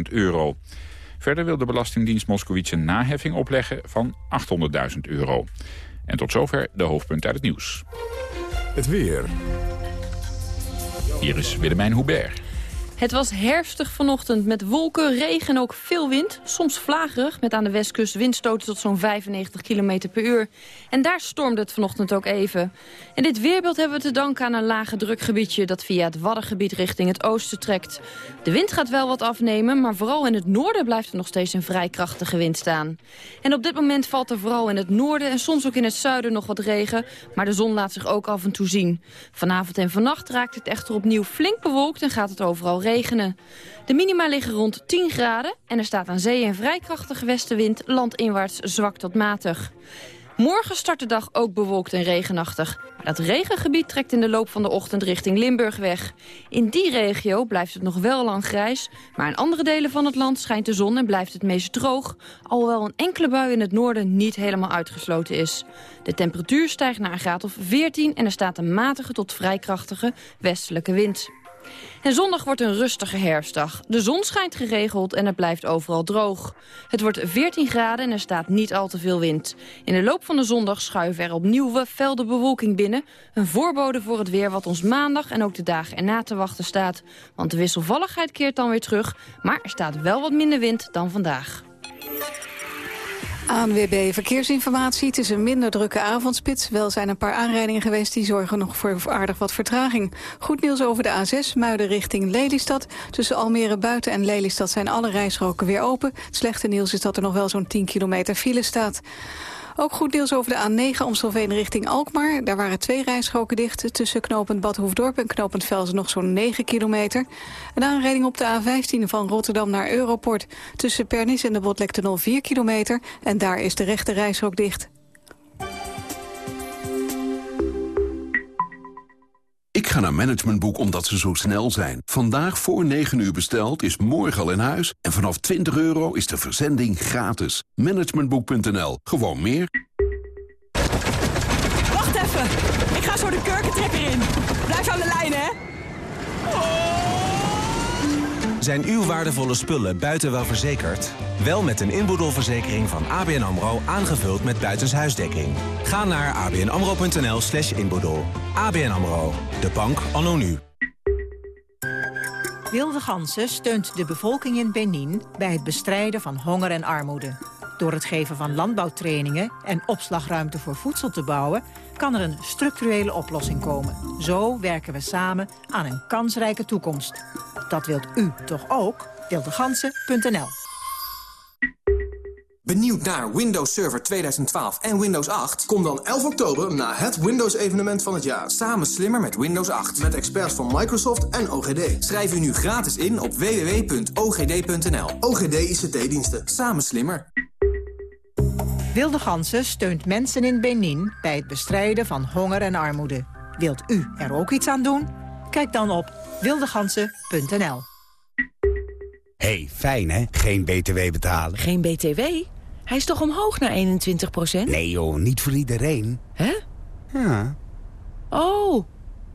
euro. Verder wil de Belastingdienst Moskowitz een naheffing opleggen van 800.000 euro. En tot zover de hoofdpunt uit het nieuws. Het weer. Hier is Willemijn Hubert. Het was herfstig vanochtend met wolken, regen en ook veel wind. Soms vlagerig, met aan de westkust windstoten tot zo'n 95 km per uur. En daar stormde het vanochtend ook even. En dit weerbeeld hebben we te danken aan een lage drukgebiedje... dat via het Waddengebied richting het oosten trekt. De wind gaat wel wat afnemen, maar vooral in het noorden... blijft er nog steeds een vrij krachtige wind staan. En op dit moment valt er vooral in het noorden en soms ook in het zuiden nog wat regen... maar de zon laat zich ook af en toe zien. Vanavond en vannacht raakt het echter opnieuw flink bewolkt... en gaat het overal regenen. De minima liggen rond 10 graden en er staat aan zee een vrij krachtige westenwind landinwaarts zwak tot matig. Morgen start de dag ook bewolkt en regenachtig. Dat regengebied trekt in de loop van de ochtend richting Limburg weg. In die regio blijft het nog wel lang grijs... maar in andere delen van het land schijnt de zon en blijft het meest droog... alhoewel een enkele bui in het noorden niet helemaal uitgesloten is. De temperatuur stijgt naar een graad of 14 en er staat een matige tot vrij krachtige westelijke wind. En zondag wordt een rustige herfstdag. De zon schijnt geregeld en het blijft overal droog. Het wordt 14 graden en er staat niet al te veel wind. In de loop van de zondag schuiven er opnieuw velden bewolking binnen. Een voorbode voor het weer wat ons maandag en ook de dagen erna te wachten staat. Want de wisselvalligheid keert dan weer terug, maar er staat wel wat minder wind dan vandaag. ANWB Verkeersinformatie. Het is een minder drukke avondspits. Wel zijn een paar aanrijdingen geweest die zorgen nog voor aardig wat vertraging. Goed nieuws over de A6, Muiden richting Lelystad. Tussen Almere Buiten en Lelystad zijn alle rijstroken weer open. Het slechte nieuws is dat er nog wel zo'n 10 kilometer file staat. Ook goed nieuws over de A9 Amstelveen richting Alkmaar. Daar waren twee rijstroken dicht. Tussen knooppunt Badhoefdorp en knooppunt Velzen nog zo'n 9 kilometer. Een aanrijding op de A15 van Rotterdam naar Europort. Tussen Pernis en de Botlektunnel 4 kilometer. En daar is de rechte rijstrook dicht. Ik ga naar Managementboek omdat ze zo snel zijn. Vandaag voor 9 uur besteld is morgen al in huis. En vanaf 20 euro is de verzending gratis. Managementboek.nl. Gewoon meer. Wacht even. Ik ga zo de kurkentrekker in. Blijf aan de lijn, hè. Zijn uw waardevolle spullen buiten wel verzekerd? Wel met een inboedelverzekering van ABN AMRO aangevuld met buitenshuisdekking. Ga naar abnamro.nl slash inboedel. ABN AMRO, de bank anno nu. Wilde Gansen steunt de bevolking in Benin bij het bestrijden van honger en armoede. Door het geven van landbouwtrainingen en opslagruimte voor voedsel te bouwen... kan er een structurele oplossing komen. Zo werken we samen aan een kansrijke toekomst. Dat wilt u toch ook? Wildegansen.nl Benieuwd naar Windows Server 2012 en Windows 8? Kom dan 11 oktober naar het Windows-evenement van het jaar. Samen slimmer met Windows 8. Met experts van Microsoft en OGD. Schrijf u nu gratis in op www.ogd.nl. OGD ICT-diensten. Samen slimmer. Wilde Gansen steunt mensen in Benin bij het bestrijden van honger en armoede. Wilt u er ook iets aan doen? Kijk dan op wildegansen.nl. hey, fijn hè? Geen BTW betalen. Geen BTW? Hij is toch omhoog naar 21% Nee joh, niet voor iedereen. Hè? Ja. Oh.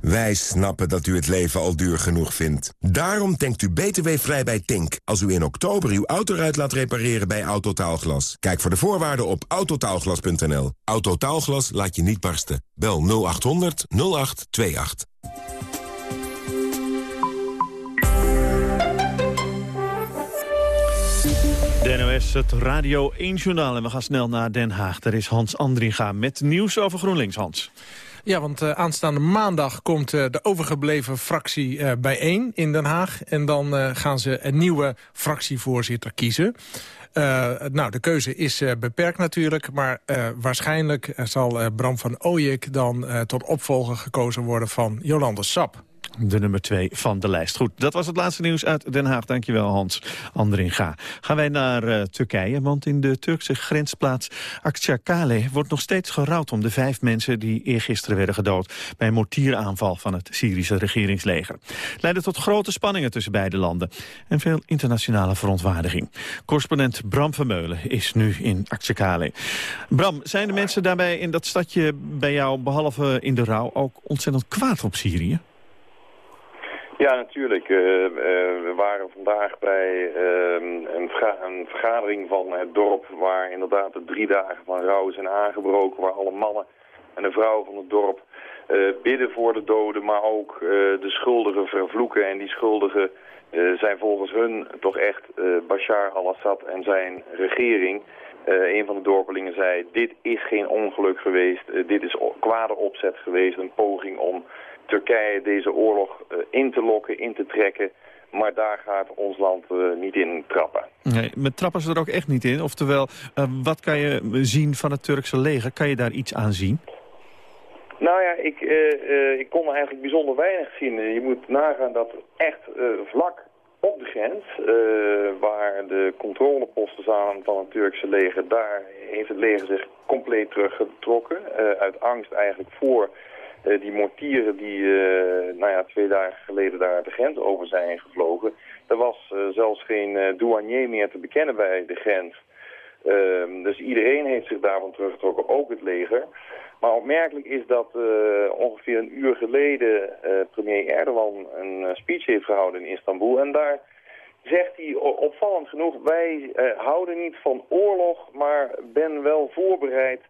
Wij snappen dat u het leven al duur genoeg vindt. Daarom denkt u btw-vrij bij Tink... als u in oktober uw autoruit laat repareren bij Autotaalglas. Kijk voor de voorwaarden op autotaalglas.nl. Autotaalglas laat je niet barsten. Bel 0800 0828. De NOS, het Radio 1-journaal. En we gaan snel naar Den Haag. Daar is Hans Andringa met nieuws over GroenLinks. Hans. Ja, want uh, aanstaande maandag komt uh, de overgebleven fractie uh, bijeen in Den Haag. En dan gaan ze een nieuwe fractievoorzitter kiezen. nou, de keuze is beperkt natuurlijk. Maar waarschijnlijk zal Bram van Ooyek dan tot opvolger gekozen worden van Jolande Sap. De nummer twee van de lijst. Goed, dat was het laatste nieuws uit Den Haag. Dankjewel Hans Andringa. Gaan wij naar uh, Turkije, want in de Turkse grensplaats Akçakale wordt nog steeds gerouwd om de vijf mensen die eergisteren werden gedood bij een mortieraanval van het Syrische regeringsleger. Leidde tot grote spanningen tussen beide landen en veel internationale verontwaardiging. Correspondent Bram Vermeulen is nu in Akçakale. Bram, zijn de mensen daarbij in dat stadje bij jou, behalve in de rouw, ook ontzettend kwaad op Syrië? Ja, natuurlijk. Uh, uh, we waren vandaag bij uh, een, verga een, vergadering van het dorp... waar inderdaad de drie dagen van rouw zijn aangebroken... waar alle mannen en de vrouwen van het dorp bidden voor de doden... maar ook de schuldigen vervloeken. En die schuldigen zijn volgens hun toch echt Bashar al-Assad en zijn regering... een van de dorpelingen zei, dit is geen ongeluk geweest, dit is kwade opzet geweest, een poging om Turkije deze oorlog uh, in te lokken, in te trekken. Maar daar gaat ons land uh, niet in trappen. Nee, met trappen ze er ook echt niet in. Oftewel, uh, wat kan je zien van het Turkse leger? Kan je daar iets aan zien? Nou ja, ik, ik kon eigenlijk bijzonder weinig zien. Je moet nagaan dat echt vlak op de grens, waar de controleposten staan van het Turkse leger, daar heeft het leger zich compleet teruggetrokken. uit angst eigenlijk voor uh, die mortieren die uh, nou twee dagen geleden daar de grens over zijn gevlogen. Er was uh, zelfs geen douanier meer te bekennen bij de grens. Ehm, dus iedereen heeft zich daarvan teruggetrokken, ook het leger. Maar opmerkelijk is dat ongeveer een uur geleden premier Erdogan een speech heeft gehouden in Istanbul. En daar zegt hij opvallend genoeg, wij houden niet van oorlog, maar ben wel voorbereid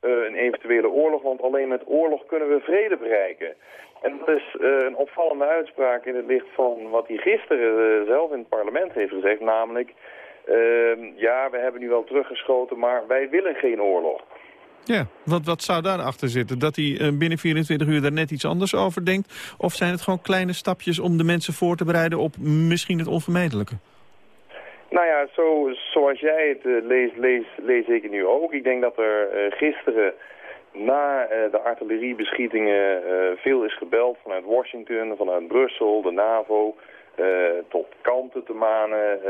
een eventuele oorlog, want alleen met oorlog kunnen we vrede bereiken. En dat is uh, een opvallende uitspraak in het licht van wat hij gisteren uh, zelf in het parlement heeft gezegd, namelijk, ehm, ja, we hebben nu wel teruggeschoten, maar wij willen geen oorlog. Ja, wat, wat zou daarachter zitten? Dat hij binnen 24 uur daar net iets anders over denkt? Of zijn het gewoon kleine stapjes om de mensen voor te bereiden op misschien het onvermijdelijke? Nou ja, zo, zoals jij het uh, leest, lees, ik het nu ook. Ik denk dat er uh, gisteren na uh, de artilleriebeschietingen veel is gebeld vanuit Washington, vanuit Brussel, de NAVO, tot kanten te manen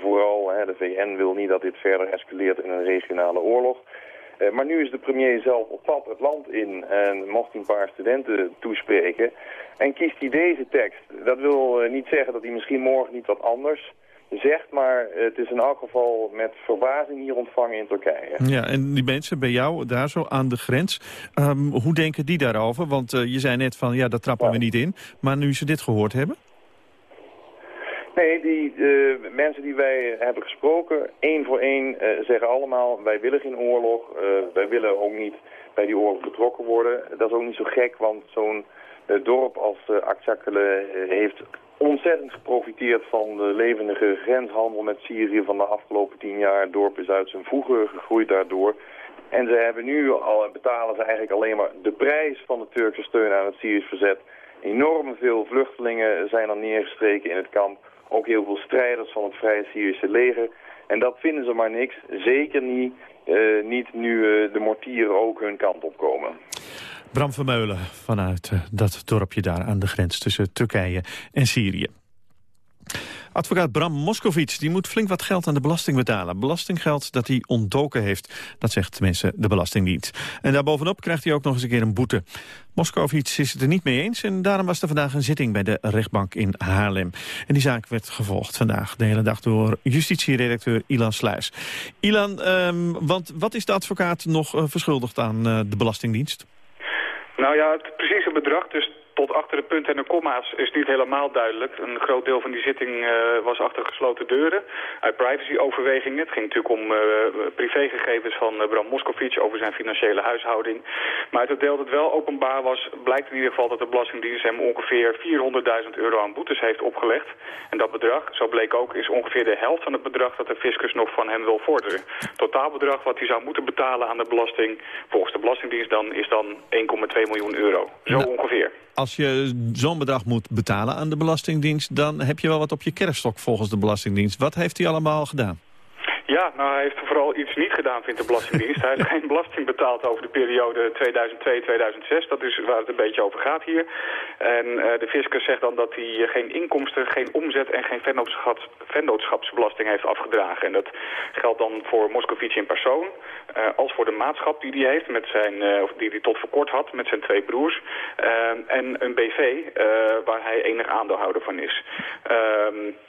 vooral. Hè, de VN wil niet dat dit verder escaleert in een regionale oorlog. Eh, maar nu is de premier zelf op pad het land in en mocht een paar studenten toespreken. En kiest hij deze tekst. Dat wil eh, niet zeggen dat hij misschien morgen niet wat anders zegt, maar het is in elk geval met verbazing hier ontvangen in Turkije. Ja, en die mensen bij jou daar zo aan de grens, ehm, hoe denken die daarover? Want uh, je zei net van, ja, dat trappen we niet in. Maar nu ze dit gehoord hebben? Nee, die uh, mensen die wij hebben gesproken, één voor één, uh, zeggen allemaal... wij willen geen oorlog, wij willen ook niet bij die oorlog betrokken worden. Dat is ook niet zo gek, want zo'n dorp als uh, heeft ontzettend geprofiteerd van de levendige grenshandel met Syrië van de afgelopen tien jaar. Het dorp is uit zijn voegen gegroeid daardoor. En ze hebben nu al, betalen ze eigenlijk alleen maar de prijs van de Turkse steun aan het Syrisch verzet. Enorm veel vluchtelingen zijn er neergestreken in het kamp. Ook heel veel strijders van het Vrije Syrische leger. En dat vinden ze maar niks. Zeker niet, uh, niet nu uh, de mortieren ook hun kant op komen. Bram Vermeulen vanuit uh, dat dorpje daar aan de grens tussen Turkije en Syrië. Advocaat Bram Moscovic die moet flink wat geld aan de belasting betalen. Belastinggeld dat hij ontdoken heeft, dat zegt tenminste de Belastingdienst. En daarbovenop krijgt hij ook nog eens een keer een boete. Moscovic is het er niet mee eens en daarom was er vandaag een zitting bij de rechtbank in Haarlem. En die zaak werd gevolgd vandaag de hele dag door justitieredacteur Ilan Sluis. Ilan, um, want wat is de advocaat nog uh, verschuldigd aan uh, de Belastingdienst? Nou ja, het precieze bedrag, dus tot achter de punten en de komma's is niet helemaal duidelijk. Een groot deel van die zitting uh, was achter gesloten deuren. Uit privacyoverwegingen. Het ging natuurlijk om uh, privégegevens van uh, Bram Moscovic over zijn financiële huishouding. Maar uit het deel dat wel openbaar was, blijkt in ieder geval dat de Belastingdienst hem ongeveer 400.000 euro aan boetes heeft opgelegd. En dat bedrag, zo bleek ook, is ongeveer de helft van het bedrag dat de fiscus nog van hem wil vorderen. Totaalbedrag wat hij zou moeten betalen aan de belasting, volgens de Belastingdienst dan, is dan 1,2 miljoen euro. Zo nou. ongeveer als je zo'n bedrag moet betalen aan de Belastingdienst... dan heb je wel wat op je kerfstok volgens de Belastingdienst. Wat heeft hij allemaal gedaan? Ja, nou hij heeft vooral iets niet gedaan, vindt de Belastingdienst. hij heeft geen belasting betaald over de periode 2002-2006. Dat is waar het een beetje over gaat hier. En uh, de fiscus zegt dan dat hij geen inkomsten, geen omzet en geen vennootschaps, vennootschapsbelasting heeft afgedragen. En dat geldt dan voor Moscovici in persoon, uh, als voor de maatschap die hij heeft, met zijn, uh, die hij tot voor kort had met zijn twee broers. en een BV waar hij enig aandeelhouder van is.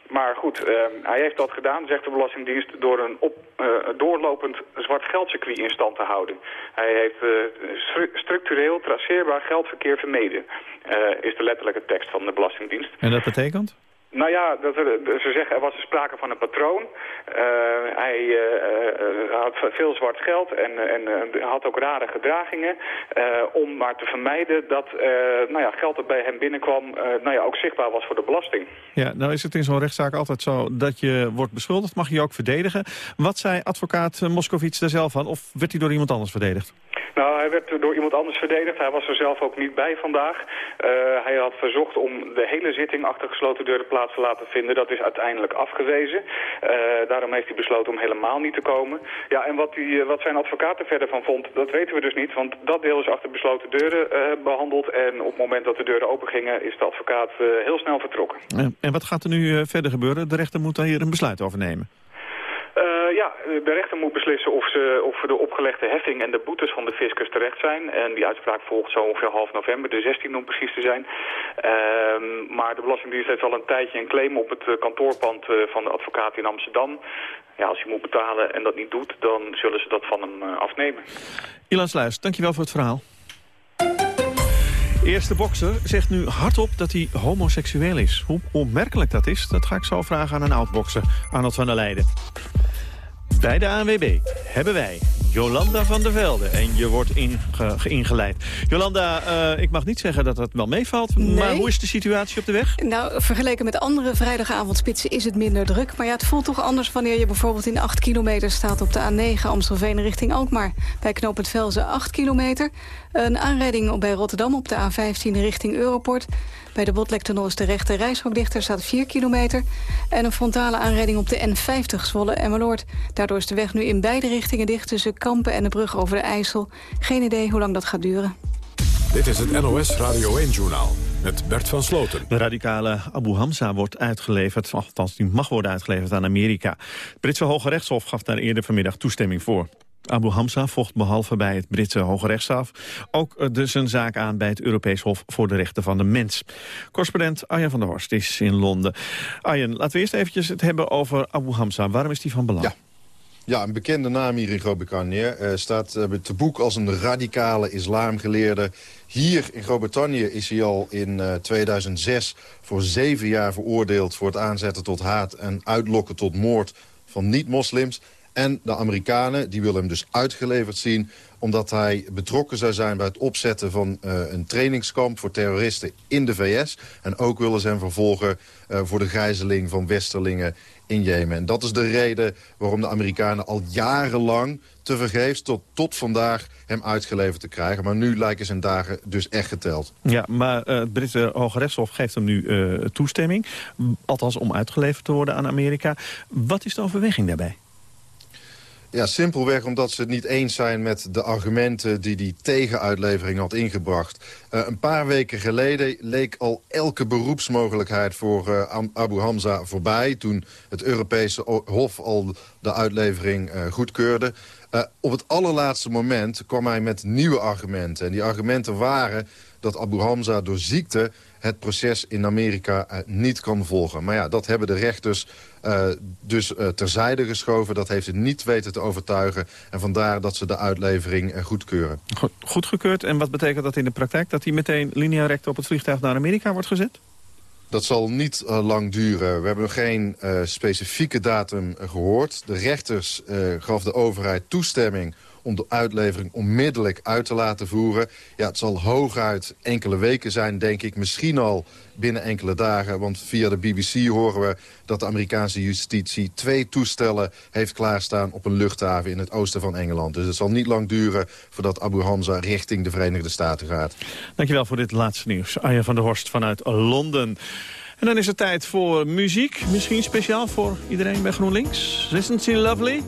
maar goed, hij heeft dat gedaan, zegt de Belastingdienst, door een op, doorlopend zwart geldcircuit in stand te houden. Hij heeft structureel traceerbaar geldverkeer vermeden. Uh, is de letterlijke tekst van de Belastingdienst. En dat betekent? Nou ja, dat er, ze zeggen er was sprake van een patroon. Uh, hij uh, had veel zwart geld en, en had ook rare gedragingen. om maar te vermijden dat nou ja, geld dat bij hem binnenkwam nou ja, ook zichtbaar was voor de belasting. Ja, nou is het in zo'n rechtszaak altijd zo dat je wordt beschuldigd. Mag je ook verdedigen. Wat zei advocaat Moscovic daar zelf van? Of werd hij door iemand anders verdedigd? Nou, hij werd door iemand anders verdedigd. Hij was er zelf ook niet bij vandaag. Uh, hij had verzocht om de hele zitting achter gesloten deuren plaats te laten vinden. Dat is uiteindelijk afgewezen. Uh, daarom heeft hij besloten om helemaal niet te komen. Ja, en wat, die, wat zijn advocaat er verder van vond, dat weten we dus niet. Want dat deel is achter besloten deuren behandeld. En op het moment dat de deuren open gingen, is de advocaat heel snel vertrokken. En wat gaat er nu verder gebeuren? De rechter moet daar hier een besluit over nemen. Uh, ja, de rechter moet beslissen of, ze, of de opgelegde heffing en de boetes van de fiscus terecht zijn. En die uitspraak volgt zo ongeveer half november, de 16 om precies te zijn. Uh, maar de Belastingdienst heeft al een tijdje een claim op het uh, kantoorpand uh, van de advocaat in Amsterdam. Ja, als hij moet betalen en dat niet doet, dan zullen ze dat van hem afnemen. Ilan Sluis, dankjewel voor het verhaal. Eerste bokser zegt nu hardop dat hij homoseksueel is. Hoe onmerkelijk dat is, dat ga ik zo vragen aan een oud-bokser, Arnold van der Leijden. Bij de ANWB hebben wij Jolanda van der Velde. En je wordt inge ingeleid. Jolanda, uh, ik mag niet zeggen dat het wel meevalt. Nee. Maar hoe is de situatie op de weg? Nou, vergeleken met andere vrijdagavondspitsen is het minder druk. Maar ja, het voelt toch anders wanneer je bijvoorbeeld in 8 kilometer staat... op de A9 Amstelveen richting Alkmaar. Bij knooppunt Velzen 8 kilometer. Een aanrijding bij Rotterdam op de A15 richting Europort. Bij de Botlektunnel is de rechte reishok dichter, staat 4 kilometer. En een frontale aanrijding op de N50 Zwolle en Meloord. Daardoor is de weg nu in beide richtingen dicht tussen Kampen en de brug over de IJssel. Geen idee hoe lang dat gaat duren. Dit is het NOS Radio 1-journaal met Bert van Sloten. De radicale Abu Hamza wordt uitgeleverd, althans die mag worden uitgeleverd aan Amerika. Het Britse Hoge Rechtshof gaf daar eerder vanmiddag toestemming voor. Abu Hamza vocht behalve bij het Britse Hoge Rechtshof... ook dus een zaak aan bij het Europees Hof voor de Rechten van de Mens. Correspondent Arjen van der Horst is in Londen. Arjen, laten we eerst eventjes het hebben over Abu Hamza. Waarom is die van belang? Ja. Ja, een bekende naam hier in Groot-Brittannië. Uh, staat uh, te boek als een radicale islamgeleerde. Hier in Groot-Brittannië is hij al in uh, 2006 voor zeven jaar veroordeeld... voor het aanzetten tot haat en uitlokken tot moord van niet-moslims. En de Amerikanen die willen hem dus uitgeleverd zien omdat hij betrokken zou zijn bij het opzetten van uh, een trainingskamp voor terroristen in de VS. En ook willen ze hem vervolgen uh, voor de gijzeling van westerlingen in Jemen. En dat is de reden waarom de Amerikanen al jarenlang tevergeefs tot, tot vandaag hem uitgeleverd te krijgen. Maar nu lijken zijn dagen dus echt geteld. Ja, maar uh, het Britse Hoge Rechtshof geeft hem nu toestemming. Althans om uitgeleverd te worden aan Amerika. Wat is de overweging daarbij? Ja, simpelweg omdat ze het niet eens zijn met de argumenten die die tegenuitlevering had ingebracht. Uh, een paar weken geleden leek al elke beroepsmogelijkheid voor uh, Abu Hamza voorbij... toen het Europese Hof al de uitlevering uh, goedkeurde. op het allerlaatste moment kwam hij met nieuwe argumenten. En die argumenten waren dat Abu Hamza door ziekte het proces in Amerika niet kan volgen. Maar ja, dat hebben de rechters dus uh, terzijde geschoven. Dat heeft ze niet weten te overtuigen. En vandaar dat ze de uitlevering goedkeuren. Goed, goedgekeurd. En wat betekent dat in de praktijk? Dat hij meteen linea op het vliegtuig naar Amerika wordt gezet? Dat zal niet uh, lang duren. We hebben nog geen uh, specifieke datum gehoord. De rechters gaf de overheid toestemming om de uitlevering onmiddellijk uit te laten voeren. Ja, het zal hooguit enkele weken zijn, denk ik. Misschien al binnen enkele dagen. Want via de BBC horen we dat de Amerikaanse justitie... twee toestellen heeft klaarstaan op een luchthaven in het oosten van Engeland. Dus het zal niet lang duren voordat Abu Hamza richting de Verenigde Staten gaat. Dankjewel voor dit laatste nieuws. Arjen van der Horst vanuit Londen. En dan is het tijd voor muziek. Misschien speciaal voor iedereen bij GroenLinks. Isn't she lovely?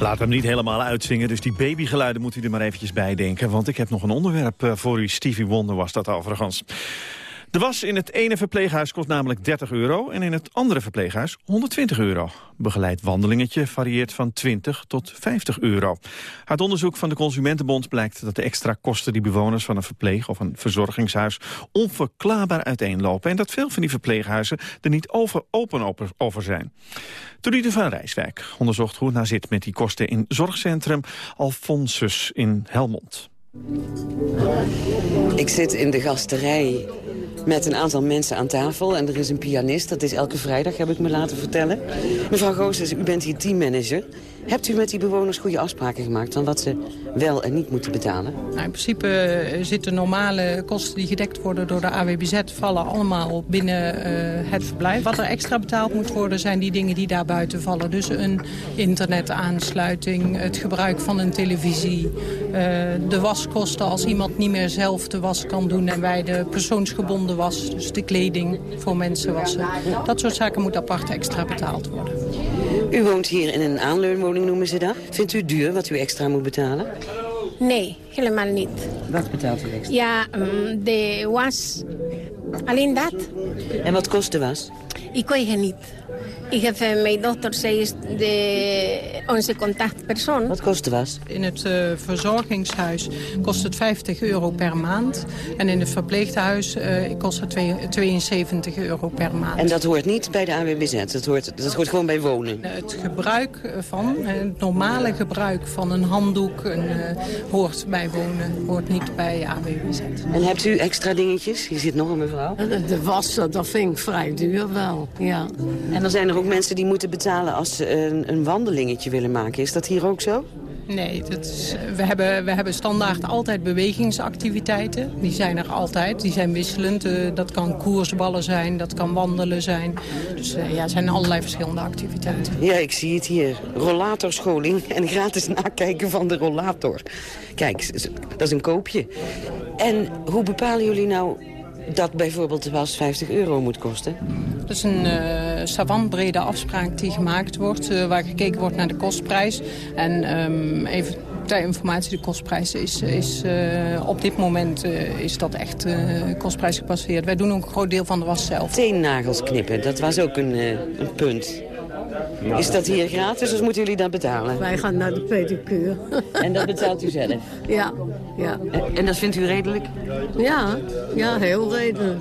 Laat hem niet helemaal uitzingen, dus die babygeluiden moet u er maar eventjes bij denken. Want ik heb nog een onderwerp eh, voor u. Stevie Wonder was dat overigens. De was in het ene verpleeghuis kost namelijk 30 euro... en in het andere verpleeghuis 120 euro. Begeleid wandelingetje varieert van 20 tot 50 euro. Uit onderzoek van de Consumentenbond blijkt dat de extra kosten... die bewoners van een verpleeg- of een verzorgingshuis onverklaarbaar uiteenlopen... en dat veel van die verpleeghuizen er niet over open over zijn. Trudy van Rijswijk onderzocht hoe het nou zit met die kosten... in zorgcentrum Alfonsus in Helmond. Ik zit in de gasterij met een aantal mensen aan tafel. En er is een pianist, dat is elke vrijdag, heb ik me laten vertellen. Mevrouw Goossens, u bent hier teammanager. Hebt u met die bewoners goede afspraken gemaakt... van wat ze wel en niet moeten betalen? Nou, in principe eh, zitten normale kosten die gedekt worden door de AWBZ... vallen allemaal binnen uh, het verblijf. Wat er extra betaald moet worden zijn die dingen die daar buiten vallen. Dus een internetaansluiting, het gebruik van een televisie... Uh, de waskosten als iemand niet meer zelf de was kan doen... en wij de persoonsgebonden was, dus de kleding voor mensen wassen. Dat soort zaken moet apart extra betaald worden. U woont hier in een aanleunwoning, noemen ze dat. Vindt u duur wat u extra moet betalen? Nee, helemaal niet. Wat betaalt u extra? Ja, um, de was. Alleen dat. En wat kost de was? Ik weet het niet. Ik heb mijn dochter, zij is de, onze contactpersoon. Wat kost de was? In het uh, verzorgingshuis kost het 50 euro per maand. En in het verpleeghuis uh, kost het 72 euro per maand. En dat hoort niet bij de AWBZ? Dat hoort, dat hoort gewoon bij wonen? Het gebruik van, het normale gebruik van een handdoek een, hoort bij wonen. Hoort niet bij AWBZ. En hebt u extra dingetjes? Hier zit nog een mevrouw. De wassen, dat vind ik vrij duur wel, ja. En dan zijn er ook mensen die moeten betalen als ze een, een wandelingetje willen maken. Is dat hier ook zo? Nee, dat is, we, hebben, we hebben standaard altijd bewegingsactiviteiten. Die zijn er altijd, die zijn wisselend. Uh, dat kan koersballen zijn, dat kan wandelen zijn. Dus uh, ja, zijn allerlei verschillende activiteiten. Ja, ik zie het hier. Rollatorscholing en gratis nakijken van de rollator. Kijk, dat is een koopje. En hoe bepalen jullie nou dat bijvoorbeeld de was 50 euro moet kosten? Dat is een uh, savantbrede afspraak die gemaakt wordt... Uh, waar gekeken wordt naar de kostprijs. En um, even ter informatie, de kostprijs is, is uh, op dit moment is dat echt kostprijs gepasseerd. Wij doen ook een groot deel van de was zelf. Teennagels knippen, dat was ook een, een punt. Is dat hier gratis of moeten jullie dat betalen? Wij gaan naar de pedicure. En dat betaalt u zelf? Ja. Ja. En, en dat vindt u redelijk? Ja, ja heel redelijk.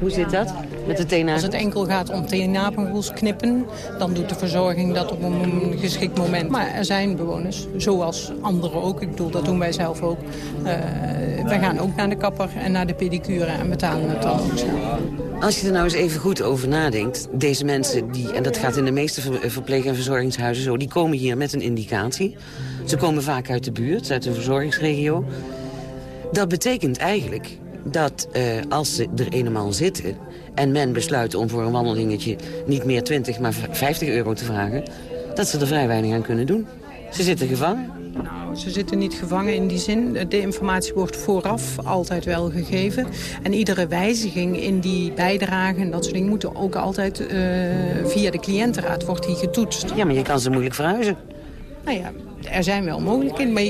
Hoe zit dat? Met de teennagels? Als het enkel gaat om teennagels knippen, dan doet de verzorging dat op een geschikt moment. Maar er zijn bewoners, zoals anderen ook. Ik bedoel, dat doen wij zelf ook. Uh, wij gaan ook naar de kapper en naar de pedicure en betalen het dan ook zelf. Als je er nou eens even goed over nadenkt, deze mensen, die, en dat gaat in de meeste verpleeg- en verzorgingshuizen zo, die komen hier met een indicatie. Ze komen vaak uit de buurt, uit de verzorgingsregio. Dat betekent eigenlijk dat uh, als ze er eenmaal zitten... en men besluit om voor een wandelingetje niet meer 20, maar 50 euro te vragen... dat ze er vrij weinig aan kunnen doen. Ze zitten gevangen. Nou, ze zitten niet gevangen in die zin. De informatie wordt vooraf altijd wel gegeven. En iedere wijziging in die bijdrage en dat soort dingen... moeten ook altijd uh, via de cliëntenraad wordt die getoetst. Ja, maar je kan ze moeilijk verhuizen. Nou ja, er zijn wel mogelijkheden. Maar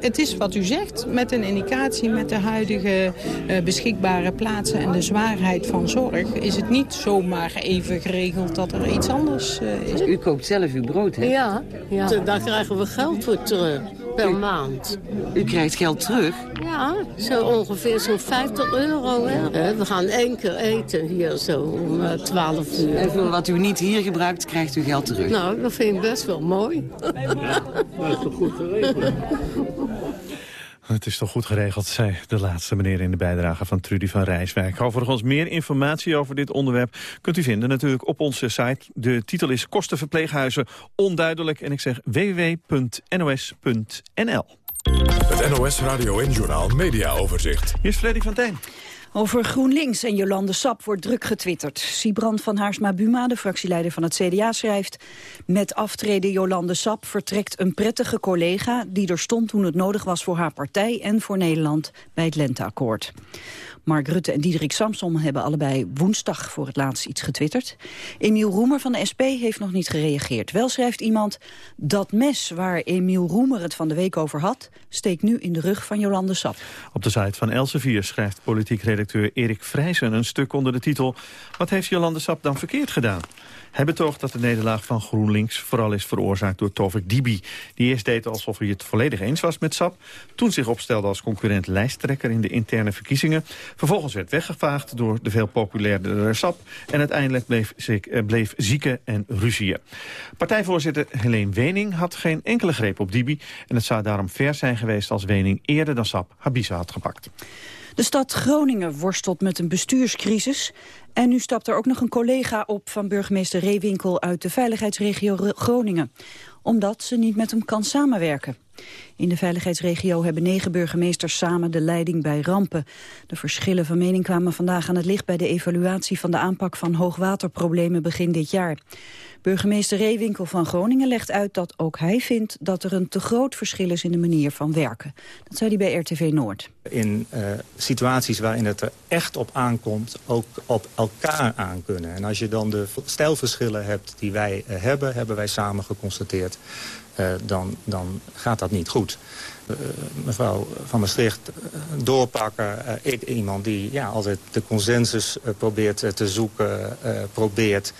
het is wat u zegt, met een indicatie, met de huidige uh, beschikbare plaatsen en de zwaarheid van zorg, is het niet zomaar even geregeld dat er iets anders uh, is. U koopt zelf uw brood, hè? Ja, ja. daar krijgen we geld voor terug. Per u, maand. U krijgt geld terug? Ja, zo ongeveer zo'n 50 euro. Hè. We gaan één keer eten hier zo om uh, 12 uur. En voor wat u niet hier gebruikt, krijgt u geld terug? Nou, dat vind ik best wel mooi. Ja, dat is toch goed geregeld. Het is toch goed geregeld, zei de laatste meneer in de bijdrage van Trudy van Rijswijk. Overigens meer informatie over dit onderwerp kunt u vinden natuurlijk op onze site. De titel is Kostenverpleeghuizen onduidelijk en ik zeg www.nos.nl. Het NOS Radio en Journaal Media Overzicht. Hier is Freddy van Tijn. Over GroenLinks en Jolande Sap wordt druk getwitterd. Sibrand van Haarsma-Buma, de fractieleider van het CDA, schrijft... Met aftreden Jolande Sap vertrekt een prettige collega... die er stond toen het nodig was voor haar partij en voor Nederland bij het Lenteakkoord. Mark Rutte en Diederik Samsom hebben allebei woensdag voor het laatst iets getwitterd. Emiel Roemer van de SP heeft nog niet gereageerd. Wel schrijft iemand, dat mes waar Emiel Roemer het van de week over had... steekt nu in de rug van Jolande Sap. Op de site van Elsevier schrijft politiek redacteur Erik Vrijzen een stuk onder de titel... Wat heeft Jolande Sap dan verkeerd gedaan? Hij betoogt dat de nederlaag van GroenLinks vooral is veroorzaakt door Tovik Dibi. Die eerst deed alsof hij het volledig eens was met SAP. Toen zich opstelde als concurrent lijsttrekker in de interne verkiezingen. Vervolgens werd weggevaagd door de veel populairdere SAP. En uiteindelijk bleef, eh, bleef zieken en ruzieën. Partijvoorzitter Helene Wening had geen enkele greep op Dibi. En het zou daarom ver zijn geweest als Wening eerder dan SAP Habisa had gepakt. De stad Groningen worstelt met een bestuurscrisis. En nu stapt er ook nog een collega op van burgemeester Reewinkel uit de veiligheidsregio Groningen. Omdat ze niet met hem kan samenwerken. In de veiligheidsregio hebben negen burgemeesters samen de leiding bij rampen. De verschillen van mening kwamen vandaag aan het licht bij de evaluatie van de aanpak van hoogwaterproblemen begin dit jaar. Burgemeester Reewinkel van Groningen legt uit dat ook hij vindt dat er een te groot verschil is in de manier van werken. Dat zei hij bij RTV Noord. In uh, situaties waarin het er echt op aankomt, ook op elkaar aankunnen. En als je dan de stijlverschillen hebt die wij uh, hebben, hebben wij samen geconstateerd, uh, dan, dan gaat dat niet goed. Mevrouw van Maastricht doorpakken. Ik iemand die ja, altijd de consensus probeert te zoeken, probeert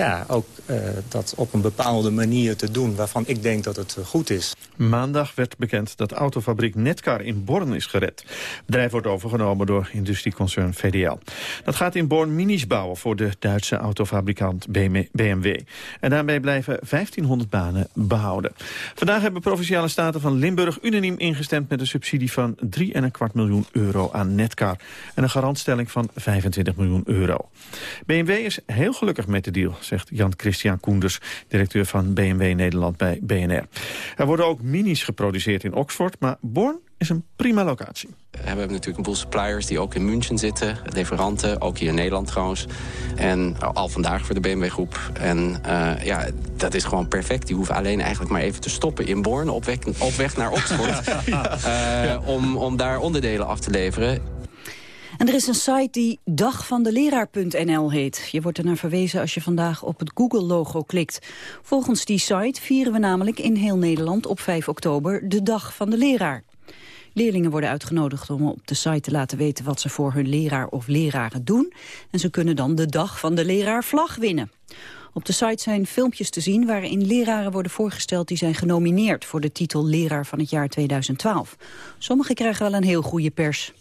ja, ook uh, dat op een bepaalde manier te doen waarvan ik denk dat het goed is. Maandag werd bekend dat autofabriek Netcar in Born is gered. Het bedrijf wordt overgenomen door industrieconcern VDL. Dat gaat in Born minis bouwen voor de Duitse autofabrikant BMW. En daarmee blijven 1500 banen behouden. Vandaag hebben provinciale staten van Limburg unaniem ingestemd met een subsidie van 3,25 miljoen euro aan Netcar. En een garantstelling van 25 miljoen euro. BMW is heel gelukkig met de deal zegt Jan-Christian Koenders, directeur van BMW Nederland bij BNR. Er worden ook minis geproduceerd in Oxford, maar Born is een prima locatie. We hebben natuurlijk een boel suppliers die ook in München zitten. Leveranten, ook hier in Nederland trouwens. En al vandaag voor de BMW-groep. En uh, ja, dat is gewoon perfect. Die hoeven alleen eigenlijk maar even te stoppen in Born... op weg, op weg naar Oxford, uh, om, om daar onderdelen af te leveren. En er is een site die dagvandeleraar.nl heet. Je wordt er naar verwezen als je vandaag op het Google-logo klikt. Volgens die site vieren we namelijk in heel Nederland op 5 oktober de Dag van de Leraar. Leerlingen worden uitgenodigd om op de site te laten weten wat ze voor hun leraar of leraren doen. En ze kunnen dan de Dag van de Leraar vlag winnen. Op de site zijn filmpjes te zien waarin leraren worden voorgesteld die zijn genomineerd voor de titel Leraar van het jaar 2012. Sommigen krijgen wel een heel goede pers.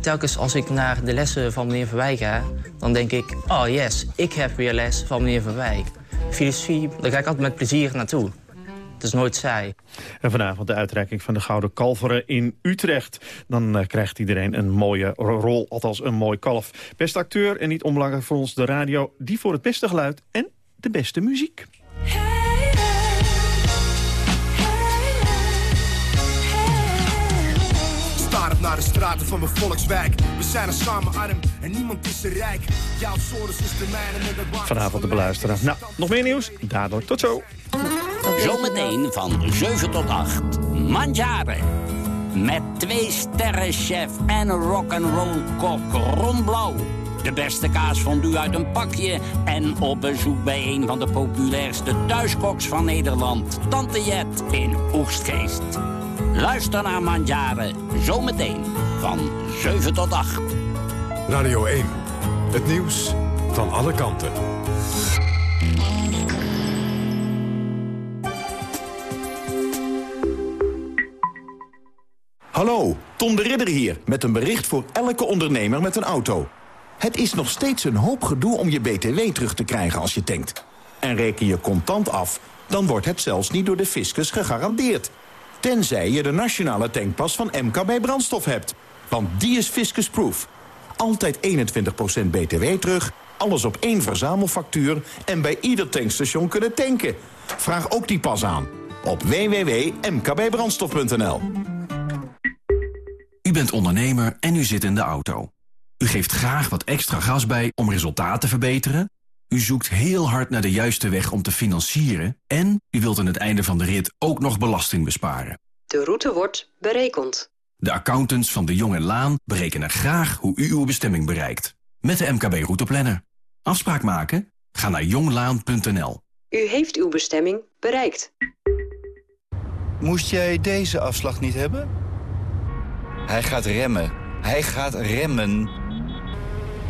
Telkens als ik naar de lessen van meneer Verwij ga, dan denk ik... oh yes, ik heb weer les van meneer Verwij. Filosofie, daar ga ik altijd met plezier naartoe. Het is nooit saai. En vanavond de uitreiking van de Gouden Kalveren in Utrecht. Dan uh, krijgt iedereen een mooie rol, althans een mooi kalf. Beste acteur en niet onbelangrijk voor ons de radio... die voor het beste geluid en de beste muziek. Naar de straten van mijn volkswijk. We zijn er samen arm en niemand is er rijk. Jouw soorten is de mijne met de Vanavond te beluisteren. Nou, nog meer nieuws? Daardoor tot zo. Zometeen van 7 tot 8. Manjaren. Met twee sterrenchef en rock'n'roll kok Ron Blauw. De beste kaasfondue uit een pakje. En op bezoek bij een van de populairste thuiskoks van Nederland. Tante Jet in Oegstgeest. Luister naar Mandjaren, zometeen van 7 tot 8. Radio 1, het nieuws van alle kanten. Hallo, Tom de Ridder hier, met een bericht voor elke ondernemer met een auto. Het is nog steeds een hoop gedoe om je BTW terug te krijgen als je tankt. En reken je contant af, dan wordt het zelfs niet door de fiscus gegarandeerd. Tenzij je de nationale tankpas van MKB Brandstof hebt. Want die is fiscusproof. Altijd 21% btw terug, alles op één verzamelfactuur... en bij ieder tankstation kunnen tanken. Vraag ook die pas aan op www.mkbbrandstof.nl. U bent ondernemer en u zit in de auto. U geeft graag wat extra gas bij om resultaat te verbeteren. U zoekt heel hard naar de juiste weg om te financieren. En u wilt aan het einde van de rit ook nog belasting besparen. De route wordt berekend. De accountants van de Jong en Laan berekenen graag hoe u uw bestemming bereikt. Met de MKB Routeplanner. Afspraak maken? Ga naar jonglaan.nl. U heeft uw bestemming bereikt. Moest jij deze afslag niet hebben? Hij gaat remmen. Hij gaat remmen.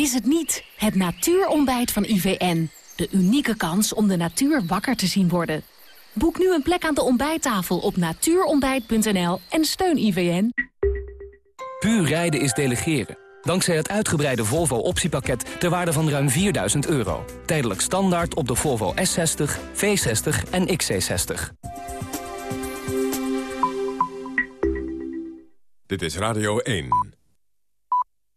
Mis het niet, het natuurontbijt van IVN. De unieke kans om de natuur wakker te zien worden. Boek nu een plek aan de ontbijttafel op natuurontbijt.nl en steun IVN. Puur rijden is delegeren. Dankzij het uitgebreide Volvo optiepakket ter waarde van ruim 4000 euro. Tijdelijk standaard op de Volvo S60, V60 en XC60. Dit is Radio 1.